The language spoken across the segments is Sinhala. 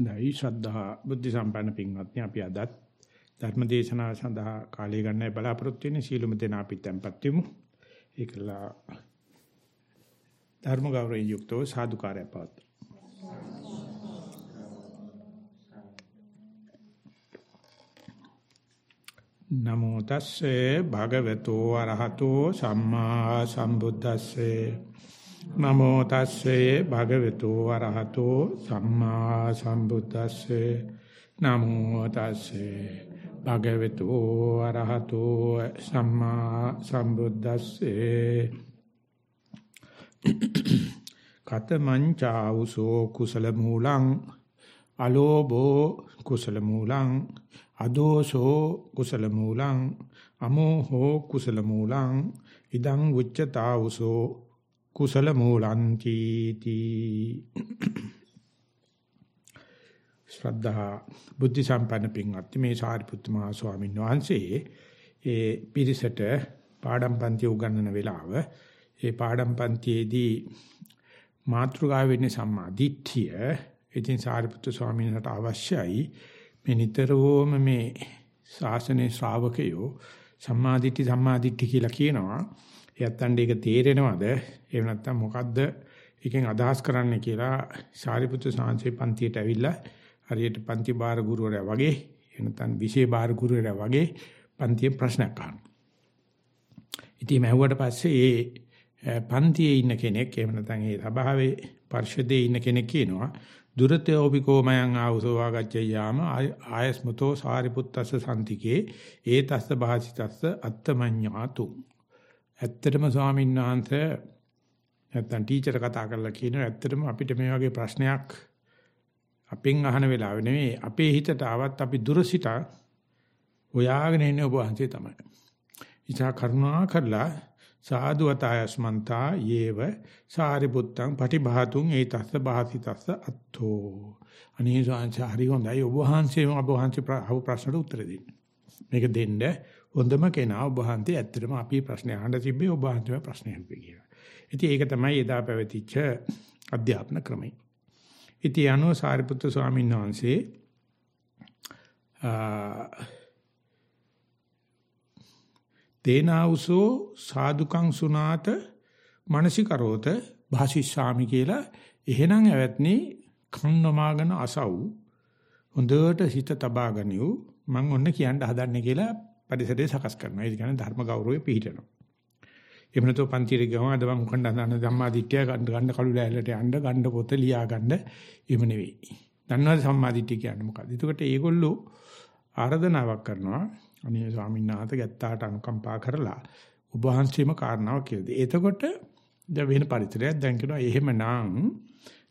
දැයි ශ්‍රද්ධා බුද්ධ සම්පන්න පින්වත්නි අපි අදත් ධර්ම දේශනාව සඳහා කාලය ගන්නයි බලාපොරොත්තු වෙන්නේ සීලුම දෙනා අපි tempත් වෙමු. ඒකලා ධර්ම ගෞරවයෙන් යුක්තව සාදුකාරය පවත්වමු. නමෝ තස්සේ භගවතු අරහතෝ සම්මා සම්බුද්දස්සේ නමෝ තස්සේ භගවතු වරහතෝ සම්මා සම්බුද්දස්සේ. නමෝ තස්සේ භගවතු වරහතෝ සම්මා සම්බුද්දස්සේ. කතමං චාඋසෝ කුසල මූලං අලෝභෝ කුසල මූලං අදෝසෝ කුසල මූලං අමෝහෝ කුසල මූලං ඉදං උච්චතාවුසෝ කුසල මූලන්ති තී ශ්‍රද්ධා බුද්ධ සම්පන්න පින්වත්නි මේ සාරිපුත්තු මහ ස්වාමීන් වහන්සේ ඒ පිරිසට පාඩම් පන්ති උගන්වන වෙලාව. ඒ පාඩම් පන්තියේදී මාතෘකාව වෙන්නේ සම්මා දිට්ඨිය. ඉතින් සාරිපුත්තු ස්වාමීන් වහන්සේට අවශ්‍යයි මේ නිතරම මේ ශාසනයේ ශ්‍රාවකයෝ සම්මාදිට්ඨි සම්මාදිට්ඨි කියලා කියනවා. එයත්න්ට ඒක තේරෙනවද? එහෙම නැත්නම් මොකද්ද එකෙන් අදහස් කරන්නේ කියලා සාරිපුත්‍ර සාංශේ පන්තියට ඇවිල්ලා හරියට පන්ති බාර ගුරුවරයා වගේ එහෙම නැත්නම් විෂය බාර ගුරුවරයා වගේ පන්තියේ ප්‍රශ්නයක් අහනවා. ඉතින් මහුවට පස්සේ ඒ පන්තියේ ඉන්න කෙනෙක් එහෙම නැත්නම් ඒ සභාවේ පරිශදයේ ඉන්න කෙනෙක් කියනවා දුරතෝපිකෝ මයං ආවසෝ වාගච්ඡයාම ආයස්මතෝ සාරිපුත්තස්ස සම්තිකේ ඒතස්ස භාසිතස්ස අත්තමඤ්ඤාතු ඇත්තටම ස්වාමීන් වහන්සේ නැත්තම් ටීචර් කතා කරලා කියනවා ඇත්තටම අපිට මේ වගේ ප්‍රශ්නයක් අපෙන් අහන වෙලාවෙ නෙමෙයි අපේ හිතට ආවත් අපි දුරසිත හොයාගෙන ඉන්නේ ඔබ වහන්සේ තමයි. ඉතා කරුණා කරලා සාදුවතයස්මන්තා යේව සාරිපුත්තං පටිභාතුං ඒතස්ස බාසිතස්ස අත්තෝ. අනේ ස්වාමීන් හරි හොඳයි ඔබ වහන්සේම ඔබ වහන්සේ ප්‍රශ්නට උත්තර දෙන්න. මේක දෙන්න හොඳම කෙනා ඔබ වහන්සේ ඇත්තටම අපි ප්‍රශ්න අහන්න තිබ්බේ ඔබ වහන්සේම ප්‍රශ්න අහන්නේ කියලා. ඉතින් ඒක තමයි එදා පැවතිච්ච අධ්‍යාපන ක්‍රමය. ඉතින් අනෝ සාරිපුත්‍ර ස්වාමීන් වහන්සේ තේනාවුසෝ සාදුකං සුනාත මනසිකරෝත භාසිස්සාමි කියලා එහෙනම් ඇවැත්නි කන් නොමාගෙන අසව් හොඳට හිත තබා ගනිව් මම ඔන්න කියන්න හදන්නේ කියලා පරිසරය සකස් කරනවා. ඒ කියන්නේ ධර්ම ගෞරවය පිහිටනවා. එහෙම නැත්නම් පන්තිරේ ගියම අද මම උකණ්ඩ දාන ධම්මාදිට්ඨිය ගන්න ගන්න කළු ලෑල්ලට යන්න ගන්න පොත ලියා ගන්න එහෙම නෙවෙයි. දන්නවද සම්මාදිට්ඨිය කියන්නේ මොකක්ද? එතකොට ඒගොල්ලෝ ආරාධනාවක් කරනවා. අනේ ස්වාමීන් වහන්සේ ගැත්තාට අනුකම්පා කරලා ඔබ වහන්සේම කාරණාව කියලා. එතකොට දැන් වෙන පරිසරයක් දැන් කියනවා එහෙමනම්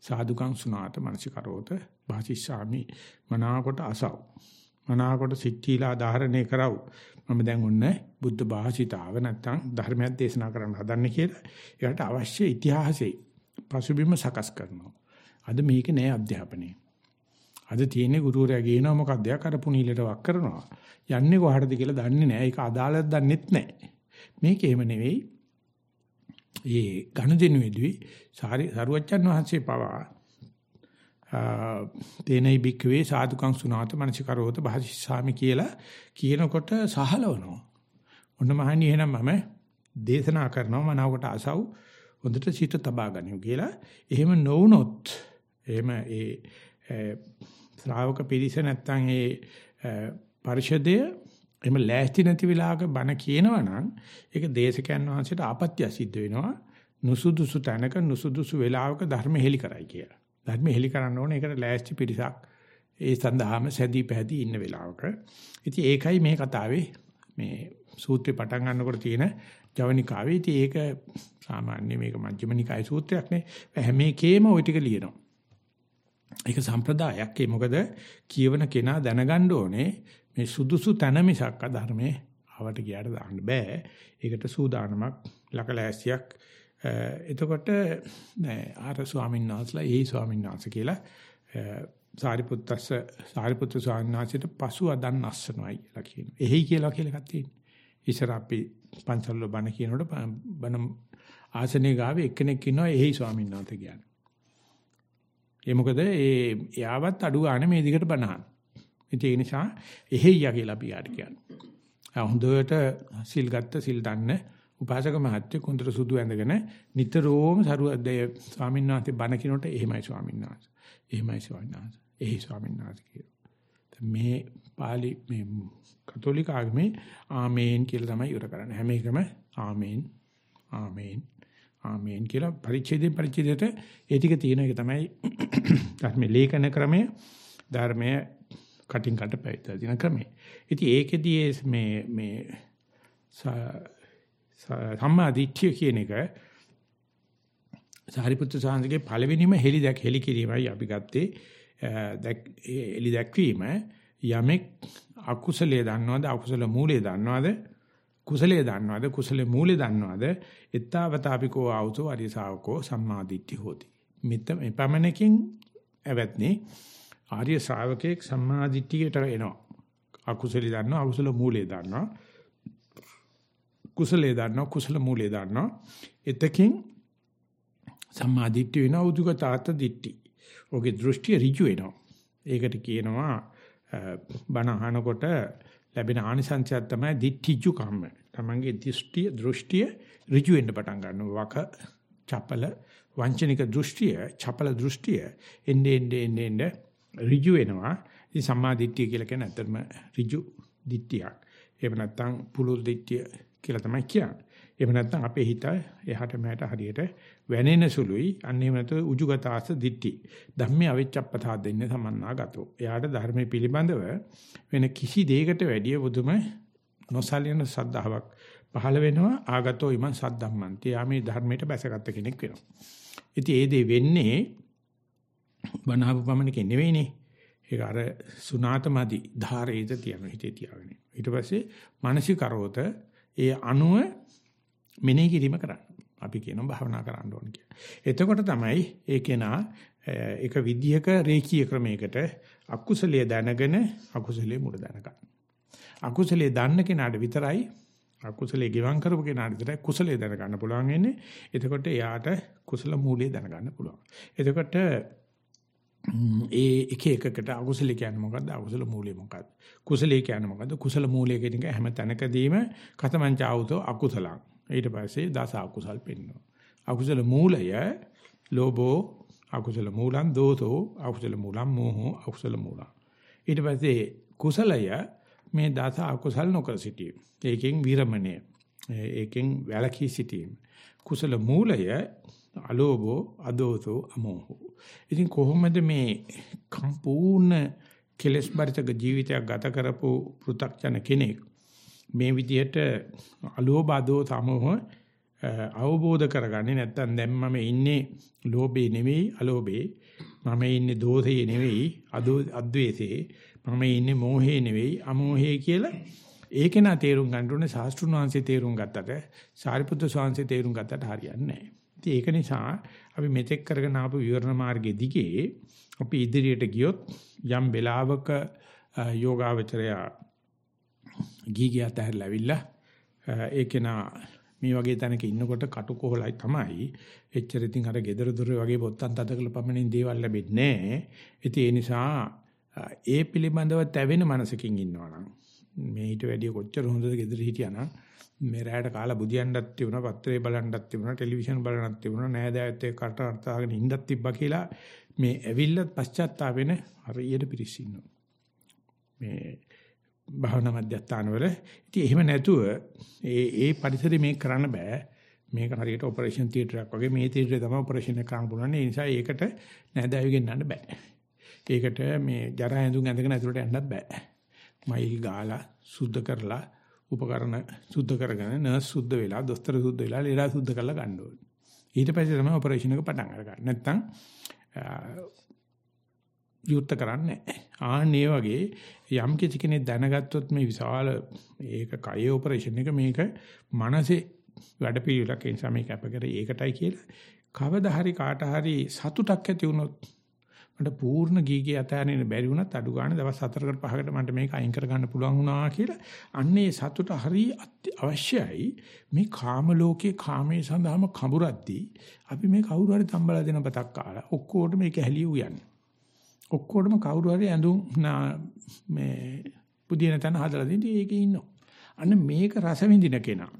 සාදුකං සුනාත මනසිකරෝත භාසිස්සාමි මනාකොට අසව් මනාකොට සිත්තිලා ධාරණය කරව. මම දැන් ඔන්න බුද්ධ භාෂිතාව නැත්තම් ධර්මයක් දේශනා කරන්න හදන්නේ කියලා ඒකට අවශ්‍ය ඉතිහාසෙයි පසුබිම සකස් කරනවා. අද මේක නෑ අධ්‍යාපනයේ. අද තියෙන්නේ ගුරුවරයා කියනවා මොකක්ද? යක් අර පුනීලට වක් කරනවා. යන්නේ කොහටද කියලා දන්නේ නෑ. ඒක අදාළද දන්නෙත් නෑ. මේක එහෙම නෙවෙයි. ඒ ගණදිනුවේදී සාරි සරුවච්චන් වහන්සේ පවා තේනයි බික්කවේ සාදුකං සුනාත මනසිකරෝත භාසිස්සාමි කියලා කියනකොට සහලවනවා. ඔන්න මහණනි එහෙනම් මම දේශනා කරනවා මනාවකට අසව් හොඳට සිත තබා ගනිමු කියලා. එහෙම නොවුනොත් එහෙම ඒ ශ්‍රාවක පිරිස නැත්තම් ඒ පරිශදය එහෙම ලෑස්ති නැති වෙලාවක බණ කියනවනම් ඒක දේශකයන් වහන්සේට ආපත්‍ය සිද්ධ වෙනවා. නුසුදුසු තැනක නුසුදුසු වෙලාවක ධර්ම හෙලි කරයි කියලා. ධර්ම හෙලි කරන්න ඕනේ. ඒකට ලෑස්ති පිරිසක් ඒ සඳහාම සැදී පැහැදී ඉන්න වෙලාවක. ඉතින් ඒකයි මේ කතාවේ මේ සූත්‍රේ පටන් ගන්නකොට තියෙන ජවනිකාවේ. ඉතින් ඒක සාමාන්‍ය මේක මජ්ක්‍ධිම නිකායේ සූත්‍රයක් නේ. හැම එකේම ওই ටික ලියනවා. ඒක සම්ප්‍රදායක්. ඒ මොකද කියවන කෙනා දැනගන්න ඕනේ මේ සුදුසු තැන මිසක් ධර්මයේ ආවට ගියාට දාන්න බෑ. ඒකට සූදානමක් ලකලෑසියක් එතකොට නෑ ආර ස්වාමීන් වහන්සේලා ඒ ස්වාමීන් වහන්සේ කියලා සාරිපුත්තස්ස සාරිපුත්‍ර ස්වාමීන් වහන්සේට පසු අදන් අස්සනවායි කියලා කියනවා. එහි කියලා කියලා එකක් තියෙනවා. ඉස්සර අපි පන්සල්වල බණ කියනකොට බණ ආසනේ ගාවේ එක්කෙනෙක් ඉන්නවා එහි ස්වාමීන් වහන්සේ කියන්නේ. ඒ මොකද ඒ එයාවත් අඩු ගන්න මේ දිගට බනහන. ඒ නිසා එහෙయ్యා කියලා අපි යාට කියන්නේ. හොඳට සිල් ගත්ත සිල් දන්න උපාසක මහත්තයෙක් හොඳට සුදු ඇඳගෙන නිතරම සරුවද්දේ ස්වාමීන් වහන්සේ බණ කිනොට එහෙමයි ස්වාමීන් වහන්සේ. එහෙමයි ස්වාමීන් වහන්සේ. එහි ස්වාමීන් වහන්සේ කියනවා. මේ පාලි මේ කතෝලික ආගමේ ආමේන් කියලා තමයි ඉවර කරන්නේ. හැම එකම ආමේන් ආමේන් ආමේන් කියලා පරිච්ඡේදයෙන් පරිච්ඡේදයට ඒ ටික තියෙන එක තමයි ධර්මයේ ලේඛන ක්‍රමය ධර්මයේ කටින් කට පැවිදලා තියෙන ක්‍රමය. ඉතින් ඒකෙදී මේ මේ සම්මා දිට්ඨිය කියන එක. සාරිපුත්‍ර සාන්දගේ පළවෙනිම හෙලි දැක් හෙලි කිරීමයි අපි ගත්තේ. එලි දැක්වීම යමෙක් අකුසලයේ දන්නවද අකුසල මූලයේ දන්නවද? කුසලයේ දන්නවද? කුසලයේ මූලයේ දන්නවද? එත්තාවතාපිකෝ ආවුතෝ අරිය ශාවකෝ සම්මාදිට්ඨි හොති. මෙත එපමණකින් ඇවැත්නි ආර්ය ශ්‍රාවකෙක් සම්මාදිට්ඨියට එනවා. අකුසලයේ දන්නවා අකුසල මූලයේ දන්නවා. කුසලයේ දන්නවා කුසල මූලයේ දන්නවා එතකින් සම්මාදිට්ඨිය වෙනවා උදුගතාත දිට්ඨි ඔගේ දෘෂ්ටිය ඍජු වෙනවා ඒකට කියනවා බණ අහනකොට ලැබෙන ආනිසංසයක් තමයි දිට්ඨිජු කම්ම. තමන්ගේ දෘෂ්ටිය දෘෂ්ටිය ඍජු වෙන්න පටන් ගන්නවා. වක චපල වංචනික දෘෂ්ටිය, චපල දෘෂ්ටිය එන්නේ එන්නේ එන්නේ ඍජු වෙනවා. ඉතින් සම්මා දිට්ඨිය කියලා කියන්නේ අතරම ඍජු දිට්ඨියක්. එහෙම නැත්නම් පුලුල් දිට්ඨිය කියලා තමයි කියන්නේ. එහෙම නැත්නම් අපේ හිත එහාට මෙහාට හරියට වැනෙන සුළුයි. අන්න එහෙම නැත්නම් උජුගතාස දිට්ටි. ධම්මේ අවිච්ඡප්පතා දෙන්නේ සමන්නාගතෝ. එයාට ධර්මයේ පිළිබඳව වෙන කිසි දෙයකට වැඩිය බුදුම නොසලියන සද්ධාාවක් පහළ වෙනවා. ආගතෝ ඉමන් සද්ධම්මන්ති. යා මේ ධර්මයට බැසගත් කෙනෙක් වෙනවා. ඉතින් ඒ දේ වෙන්නේ බණහපු පමණකින් නෙවෙයිනේ. ඒක අර සුනාතමදි ධාරේද තියන හිතේ තියාගෙන. ඊට පස්සේ මානසිකරෝත ඒ අණුව මෙනෙහි කිරීම කරන්න. අපි කියනවා භාවනා කරන්න ඕන කියලා. එතකොට තමයි ඒ කෙනා එක විදියක රේකී ක්‍රමයකට අකුසලයේ දැනගෙන අකුසලයේ මුල දැනගන්න. අකුසලයේ දන්න කෙනාට විතරයි අකුසලයේ ගිවං කරපු කෙනාට විතරයි කුසලයේ දැනගන්න පුළුවන් වෙන්නේ. එතකොට එයාට කුසල මූලයේ දැනගන්න පුළුවන්. එතකොට ඒ එක එකකට අකුසල කියන්නේ මොකද්ද අකුසල මූලය මොකද්ද කුසලයේ කියන්නේ මොකද්ද කුසල මූලය කියන එක හැම තැනකදීම කතමංච ආවුතෝ අකුසලං ඊට පස්සේ දස අකුසල් පෙන්වනවා. අකුසල මූලය ලෝභෝ අකුසල මූලං දෝසෝ අකුසල මූලං මෝහෝ අකුසල මූලං. ඊට පස්සේ කුසලය මේ දස අකුසල් නොකර සිටීම. ඒකෙන් විරමණය. ඒකෙන් වැළකී සිටීම. කුසල මූලය අලෝභෝ අදෝසෝ අමෝහෝ. ඉතින් කොහොමද මේ සම්පූර්ණ කෙලස් බරිතක ජීවිතයක් ගත කරපු පෘ탁ජන කෙනෙක් මේ විදිහට අලෝබදෝ සමෝහ අවබෝධ කරගන්නේ නැත්නම් දැන් මම ඉන්නේ ලෝභේ නෙවෙයි අලෝභේ. මම ඉන්නේ දෝෂේ නෙවෙයි අද්වේෂේ. මම ඉන්නේ මෝහේ නෙවෙයි අමෝහේ කියලා ඒක නා තේරුම් ගන්න ඕනේ. ශාස්ත්‍රුන් වහන්සේ තේරුම් ගත්තට සාරිපුත්‍ර ස්වාමීන් තේරුම් ගත්තට හරියන්නේ නැහැ. ඉතින් ඒක නිසා අපි මෙතෙක් කරගෙන ආපු විවරණ මාර්ගයේ දිගේ අපි ඉදිරියට ගියොත් යම් වෙලාවක යෝගාවචරයා ගීගියත් ඇහැරලා ඇවිල්ලා ඒකේන මේ වගේ තැනක ඉන්නකොට කටුකොහලයි තමයි එච්චර ඉතින් අර gedara dore වගේ පොත්තන් තදකල පමණින් දේවල් ලැබෙන්නේ නැහැ. ඉතින් ඒ නිසා ඒ පිළිබඳව තැවෙන මනසකින් ඉන්නවනම් මේ ඊට වැඩිය කොච්චර හොඳද gedara හිටියානම් මේ රැයට කාලා බුදියන්නත් තිබුණා පත්‍රේ බලන්නත් තිබුණා ටෙලිවිෂන් බලන්නත් තිබුණා නෑදෑයත් එක්ක කට අර්ථාගෙන ඉන්නත් තිබ්බා කියලා මේ ඇවිල්ලත් පශ්චාත්තාප වෙන හරියට පිරිස් ඉන්නවා. මේ භාවනා මධ්‍යස්ථානවල. ඉතින් එහෙම නැතුව ඒ ඒ පරිසරෙ මේක කරන්න බෑ. මේක හරියට ඔපරේෂන් තියටරයක් වගේ මේ තියටරේ තමයි ඔපරේෂන් එක කරන්න පුළුවන්. ඒ නිසා ඒකට නැදෑවිගෙන් යන්න බෑ. ඒකට මේ ජරා ඇඳුම් ඇඳගෙන ඇතුළට යන්නත් බෑ. මයිල් ගාලා සුද්ධ කරලා උපකරණ සුද්ධ කරගෙන නර්ස් සුද්ධ වෙලා දොස්තර සුද්ධ වෙලා ලේලා සුද්ධ කරලා ගන්න ඕනේ. ඊට පස්සේ තමයි ඔපරේෂන් එක පටන් අරගන්නේ. නැත්තම් යුක්ත කරන්නේ ආන්නේ වගේ යම් කිසි කෙනෙක් දැනගත්තොත් මේ විශාල ඒක කය ඔපරේෂන් එක මේක මනසේ වැඩපිළිවෙලක් ඒ නිසා මේක අප කරේ ඒකටයි කියලා කවදා හරි කාට හරි සතුටක් ඇති වුණොත් මට පූර්ණ ගීගේ අතහැරෙන්න බැරි වුණත් අඩු ගන්න දවස් 4කට 5කට මට මේක අයින් කර ගන්න පුළුවන් වුණා කියලා අන්නේ සතුට හරි අවශ්‍යයි. මේ කාම ලෝකේ කාමයේ සඳහාම කඹරද්දී අපි මේ කවුරු හරි තම්බලා දෙන බතක් කාලා ඔක්කොටම මේක හැලිය උයන්නේ. ඔක්කොටම කවුරු හරි ඇඳුම් මේ පුදින තැන හදලා දෙන්නේ ඒකේ ඉන්නවා. අන්න මේක රස විඳින කෙනා.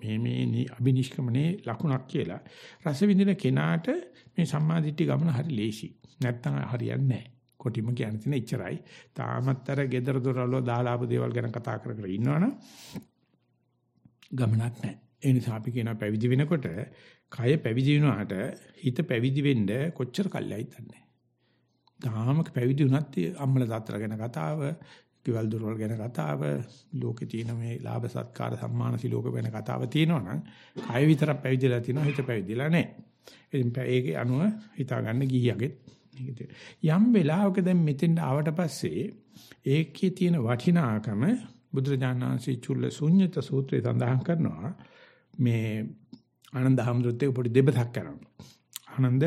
මේ මේ අබිනිෂ්ක්‍මනේ ලකුණක් කියලා. රස විඳින කෙනාට මේ සම්මාදිට්ඨි ගමන හරි ලේසි. නැත්තම් හරියන්නේ නැහැ. කොටිම කියන තැන ඉච්චරයි. තාමත් අර gedara doralo දාලා ආපු දේවල් ගැන කතා කර කර ඉන්නවනම් ගමනක් නැහැ. ඒ නිසා අපි කියනවා පැවිදි වෙනකොට කය පැවිදි වෙනාට හිත පැවිදි වෙන්න කොච්චර කල්යයිද නැහැ. තාම පැවිදි වුණත් අම්මල තාත්තලා ගැන කතාව, කිවල් දොරවල් ගැන කතාව, ලෝකේ තියෙන මේ ලාභ සත්කාර සම්මාන සිලෝක ගැන කතාව තියෙනවනම් කය විතරක් පැවිදිලා තියෙනවා හිත පැවිදිලා නැහැ. ඉතින් ඒකේ අනුව හිතා ගන්න ගිහියගෙත් යම් වෙලාවක දැන් මෙතෙන් ආවට පස්සේ ඒකේ තියෙන වටිනාකම බුදුරජාණන් වහන්සේ චුල්ල ශුන්්‍යත සූත්‍රය සඳහන් කරනවා. මේ ආනන්ද හැමදෙත්තේ පොඩි දෙබතක් කරනවා. ආනන්ද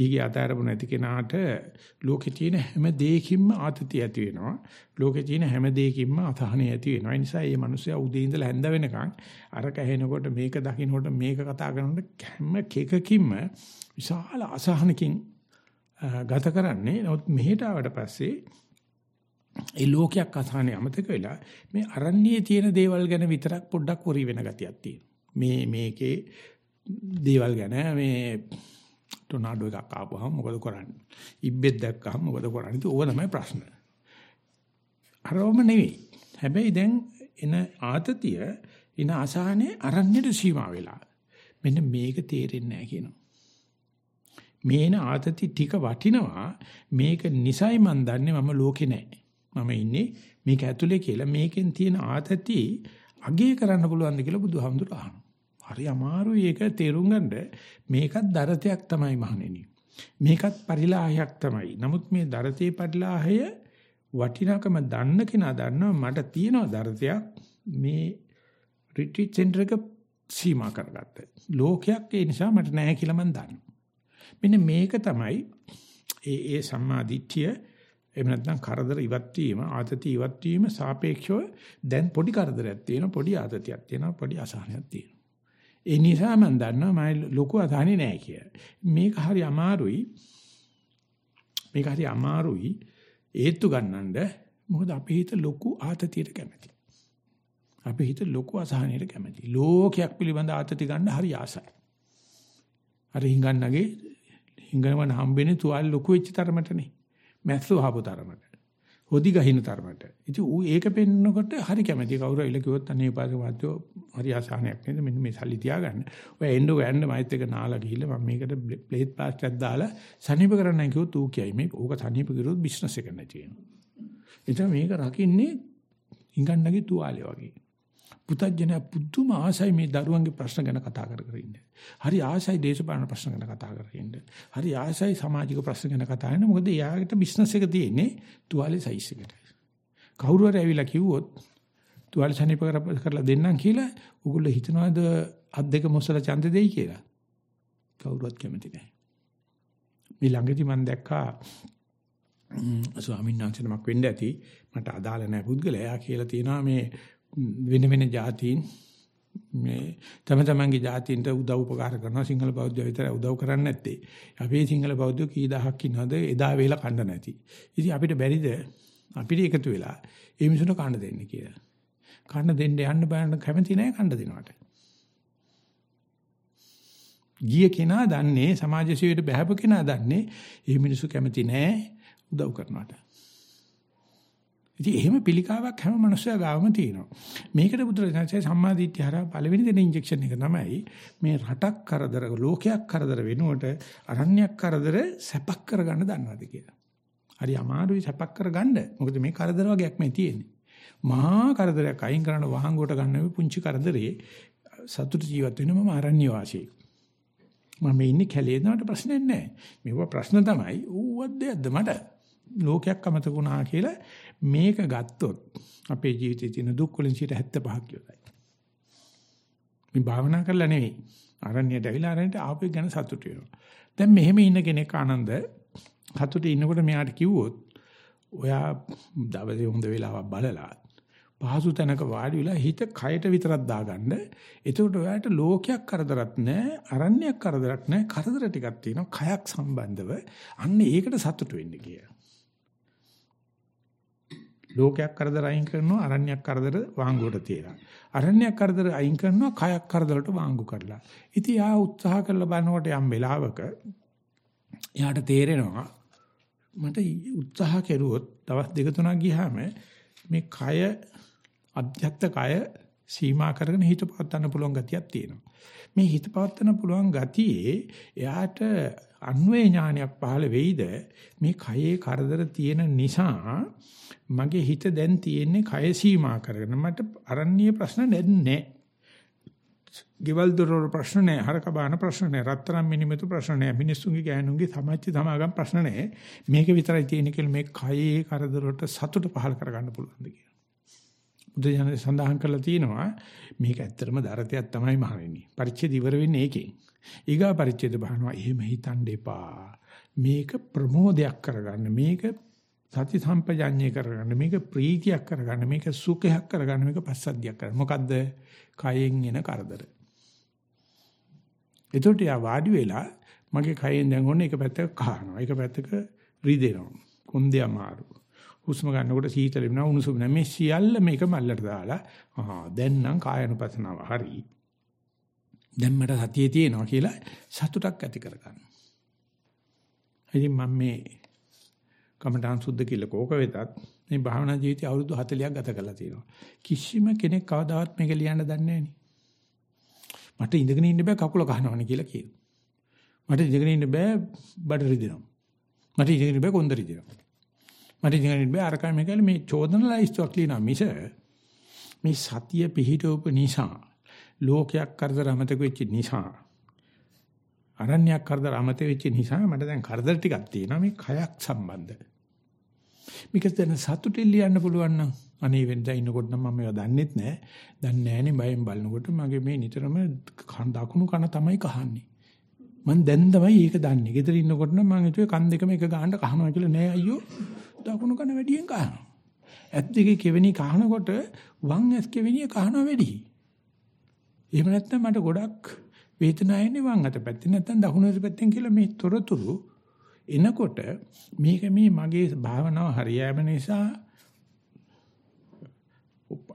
ගිහි අතාරපු නැති කෙනාට ලෝකේ තියෙන හැම දෙයකින්ම ආතතිය ඇති වෙනවා. ලෝකේ තියෙන හැම දෙයකින්ම අසහනය ඇති වෙනවා. ඒ නිසා මේ මිනිස්සයා උදේ ඉඳලා හැන්ද වෙනකන් අර කැහෙනකොට මේක දකින්නකොට මේක කතා කරනකොට හැම කෙකකින්ම විශාල අසහනකින් ගත කරන්නේ. නමුත් මෙහෙට ආවට පස්සේ ඒ ලෝකයක් අසහනේ අමතක වෙලා මේ අරණ්‍යයේ තියෙන දේවල් ගැන විතරක් පොඩ්ඩක් වරි වෙන ගතියක් තියෙනවා. මේ මේකේ දේවල් ගැන මේ ටොනාඩෝ එකක් ආපුවහම මොකද කරන්නේ? ඉබ්බෙක් දැක්කහම මොකද කරන්නේ? ඒක ඕක තමයි ප්‍රශ්න. අරවම නෙවෙයි. හැබැයි දැන් එන ආතතිය එන අසහනේ අරන්නේට සීමා වෙලා. මෙන්න මේක තේරෙන්නේ නැහැ කියනවා. මේන ආතති ටික වටිනවා මේක නිසයි මන් දන්නේ මම ලෝකේ නැහැ. මම ඉන්නේ මේක ඇතුලේ කියලා මේකෙන් තියෙන ආතති අගේ කරන්න පුළුවන්ද කියලා බුදුහාමුදුර අහනවා. හරි අමාරුයි ඒක තේරුම් ගන්න. මේකත් දරතයක් තමයි මහණෙනි. මේකත් පරිලාහයක් තමයි. නමුත් මේ දරතේ පරිලාහය වටිනාකම දන්න කෙනා දන්නවා මට තියෙනවා දරතයක් මේ රිට්‍රීට් සෙන්ටර් එක සීමා කරගත්ත. ලෝකයක් ඒ නිසා මට නැහැ කියලා මම දන්නවා. මෙන්න මේක තමයි ඒ ඒ සම්මා දිට්ඨිය එහෙම නැත්නම් කරදර ඉවත් වීම ආතති ඉවත් වීම සාපේක්ෂව දැන් පොඩි කරදරයක් තියෙනවා පොඩි ආතතියක් තියෙනවා පොඩි අසහනයක් තියෙනවා ඒ නිසා මම දන්නවා මම ලොකු අදහන්නේ නැහැ කියලා. මේක හරි අමාරුයි. මේක හරි අමාරුයි ඒත්තු ගන්නඳ මොකද අපේ හිත ලොකු ආතතියට කැමති. අපේ හිත ලොකු අසහනයට කැමති. ලෝකයක් පිළිබඳ ආතති ගන්න හරි ආසයි. අර හිඟන්නගේ හිඟනවන හම්බෙන්නේ තුවාල ලොකු වෙච්ච තරමටනේ. මැස්සෝ ආපු තරමට. හොදි ගහින තරමට. ඉතින් ඌ ඒක පෙන්නකොට හරි කැමැති. කවුරු ඇවිල්ලා කිව්වොත් අනේ පාසක වාද්‍යෝ හරි ආසානයක් නේද? මෙන්න මේ සල්ලි තියාගන්න. ඔය එන්න ඔය යන්න මයිත් එක නාලා ගිහිල්ලා මම මේකට ප්ලේට් ප්ලාස්ටික් දාලා සනීප කරන්නයි කිව්වොත් ඌ කියයි මේ ඕක සනීප කරුවොත් බිස්නස් එක නැති වෙනවා. එතන මේක රකින්නේ හිඟන්නගේ තුවාලේ වගේ. පුතඥය පුදුම ආසයි මේ දරුවන්ගේ ප්‍රශ්න ගැන කතා කර කර ඉන්න. හරි ආසයි දේශපාලන ප්‍රශ්න ගැන කතා කර ඉන්න. හරි ආසයි සමාජික ප්‍රශ්න ගැන කතා කරන්න. මොකද එයාට බිස්නස් එක තියෙන්නේ තුවාලේ සයිස් එකට. කවුරු හරි ඇවිල්ලා කිව්වොත් තුවාලේ සනීප කරලා දෙන්නම් කියලා උගුල්ල හිතනවාද අත් දෙක මොසලා ඡන්ද දෙයි කියලා. කවුරුවත් කැමති නැහැ. මේ ළඟදී මම දැක්කා ස්වාමීන් වහන්සේ නමක් වෙන්න ඇති මට අදාළ නැහැ පුද්ගලයා. එයා කියලා තියෙනවා මේ වෙන වෙන જાතීන් මේ තම තමන්ගේ જાතීන්ට උදව් උපකාර කරනවා සිංහල බෞද්ධය විතර උදව් කරන්නේ නැත්තේ. අපේ සිංහල බෞද්ධයෝ කී දහයක් ඉන්නවද එදා වේලා කණ්ඩ නැති. ඉතින් අපිට බැරිද අපිට එකතු වෙලා ඒ මිනිසුන්ට කණ්ඩ දෙන්න කියලා. කණ්ඩ දෙන්න යන්න බෑන කැමති නැහැ කණ්ඩ දෙනවට. ගිය කෙනා දන්නේ සමාජශීලීට බහැපු කෙනා දන්නේ මේ මිනිස්සු කැමති නැහැ උදව් කරනවට. ඉතින් එහෙම පිළිකාවක් හැම මනුස්සයා ගාවම තියෙනවා. මේකට බුදුරජාණන්සේ සම්මාදිට්ඨිය හරහා පළවෙනි දෙන ඉන්ජෙක්ෂන් එක තමයි මේ රටක් කරදර ලෝකයක් කරදර වෙනුවට අරණ්‍යයක් කරදර සැපක් කරගන්න දන්නවද කියලා. හරි අමාරුයි සැපක් කරගන්න. මොකද මේ කරදර වගේක් මේ තියෙන්නේ. මහා කරදරයක් අයින් කරන වහංගුවට ගන්න පුංචි කරදරේ සතුට ජීවත් වෙන මම අරණ්‍ය වාසියෙක්. මම ඉන්නේ කැලේ දාට ප්‍රශ්නයක් නැහැ. මේවා ප්‍රශ්න තමයි ඌවත් දෙයක්ද මට. ලෝකයක් අමතකුණා කියලා මේක ගත්තොත් අපේ ජීවිතයේ තියෙන දුක් වලින් 75ක් ඉවරයි. මේ භාවනා කරලා නෙවෙයි. අරණ්‍යයට ඇවිල්ලා අරණ්‍යට ආපෙ ගැන සතුටු වෙනවා. දැන් මෙහෙම ඉන්න කෙනෙක් ආනන්ද හතුටේ ඉන්නකොට මෙයාට කිව්වොත් ඔයා දවසේ හොඳ වෙලාවක් බලලා පහසු තැනක වාඩි වෙලා හිත කයට විතරක් දාගන්න. එතකොට ඔයාට ලෝකයක් කරදරක් නැහැ, අරණ්‍යයක් කරදරක් නැහැ, කරදර ටිකක් තියෙනවා කයක් සම්බන්ධව. අන්න ඒකට සතුටු වෙන්න කියලා. ලෝකයක් කරදර අයින් කරනවා අරණ්‍යයක් කරදර වාංගුවට තියලා. අරණ්‍යයක් කරදර අයින් කරනවා කයක් කරදරට වාංගු කරලා. ඉතින් ආ උත්සාහ කරලා බලනකොට යම් වෙලාවක එයාට තේරෙනවා මට උත්සාහ කෙරුවොත් දවස් දෙක තුනක් ගියාම මේ කය අධ්‍යත්ත කය සීමා කරගෙන හිත පවත්වන්න පුළුවන් ගතියක් තියෙනවා. මේ හිත පවත්වන්න පුළුවන් ගතියේ එයාට අන්වේ ඥානයක් පහළ වෙයිද මේ කයේ කරදර තියෙන නිසා මගේ හිත දැන් තියෙන්නේ කය සීමා කරගෙන මට අරණ්‍ය ප්‍රශ්න නැන්නේ. ගෙවල් දොරවල් ප්‍රශ්න නැහැ, හරක බාන ප්‍රශ්න නැහැ, රත්තරන් මිනිමෙතු ප්‍රශ්න නැහැ, මිනිස්සුන්ගේ ගෑනුන්ගේ සමාජ්‍ය සමාගම් ප්‍රශ්න නැහැ. මේක විතරයි තියෙන්නේ කියලා මේ කයේ කරදර වලට සතුට පහල කරගන්න පුළුවන්ද කියලා. බුදුජානක සඳහන් කරලා තියෙනවා මේක ඇත්තටම දරතයක් තමයි මහවෙන්නේ. පරිච්ඡේද ඉවර වෙන්නේ ඒකෙන්. ඊගා පරිච්ඡේද බහනවා එහෙම හිතන්න එපා. මේක ප්‍රමෝදයක් කරගන්න මේක සති සම්පජඤ්ඤය කරගන්න මේක ප්‍රීතියක් කරගන්න මේක සුඛයක් කරගන්න මේක පස්සද්ධියක් කරගන්න. මොකද්ද? කයෙන් එන කරදර. එතකොට යා වාඩි වෙලා මගේ කයෙන් දැන් ඔන්න එක පැත්තක කහනවා. එක පැත්තක රිදෙනවා. කොන්දේ අමාරු. හුස්ම ගන්නකොට සීතල වෙනවා උණුසුම නැහැ. මේ සියල්ල මේක මල්ලට දාලා ආ දැන් නම් කායනුපසනාව හරි. දැන් මට සතියේ තියෙනවා කියලා සතුටක් ඇති කරගන්න. ඉතින් මම මේ කමඨාන් සුද්ධ කියලා කෝක වෙතත් මේ භාවනා ජීවිතය අවුරුදු 40ක් ගත කරලා තියෙනවා. කිසිම කෙනෙක් කවදාවත් මේක ලියන්න දන්නේ මට ඉඳගෙන ඉන්න බෑ කකුල කහනවනේ කියලා කියනවා. මට ඉඳගෙන ඉන්න බෑ බඩ රිදෙනවා. මට ඉඳගෙන ඉන්න බෑ කොන්ද රිදෙනවා. මට ඉගෙන බෑ අරකයි මේකල මේ චෝදන ලයිස්තුවක් ලියනවා මිස මේ සතිය පිහිටවපු නිසා ලෝකයක් කරදර අමතක වෙච්ච නිසා අරණ්‍යයක් කරදර අමතක වෙච්ච නිසා මට දැන් කරදර ටිකක් තියෙනවා මේ කයක් සම්බන්ධ මේක දැන් සතුටින් ලියන්න පුළුවන් නම් අනේ වෙනදා ඉන්නකොට නම් මම මේවා දන්නෙත් නෑ දන්නේ නෑනේ බයෙන් බලනකොට මගේ මේ නිතරම දකුණු කන තමයි කහන්නේ මම දැන් තමයි ඒක දන්නේ. ගෙදර ඉන්නකොට නම් මම හිතුවේ කන් දෙකම එක ගහන්න කහනවා කියලා නෑ අයියෝ. දකුණු කන වැඩියෙන් කහනවා. ඇත් දෙකේ කෙවෙනි කහනකොට වම් ඇස් කෙවෙනිය කහනවා වැඩි. එහෙම නැත්නම් මට ගොඩක් වේදනාව එන්නේ වම් අත පැත්තෙන් නැත්නම් දකුණු අත පැත්තෙන් කියලා මේ තොරතුරු එනකොට මේක මේ මගේ භාවනාව හරියෑම නිසා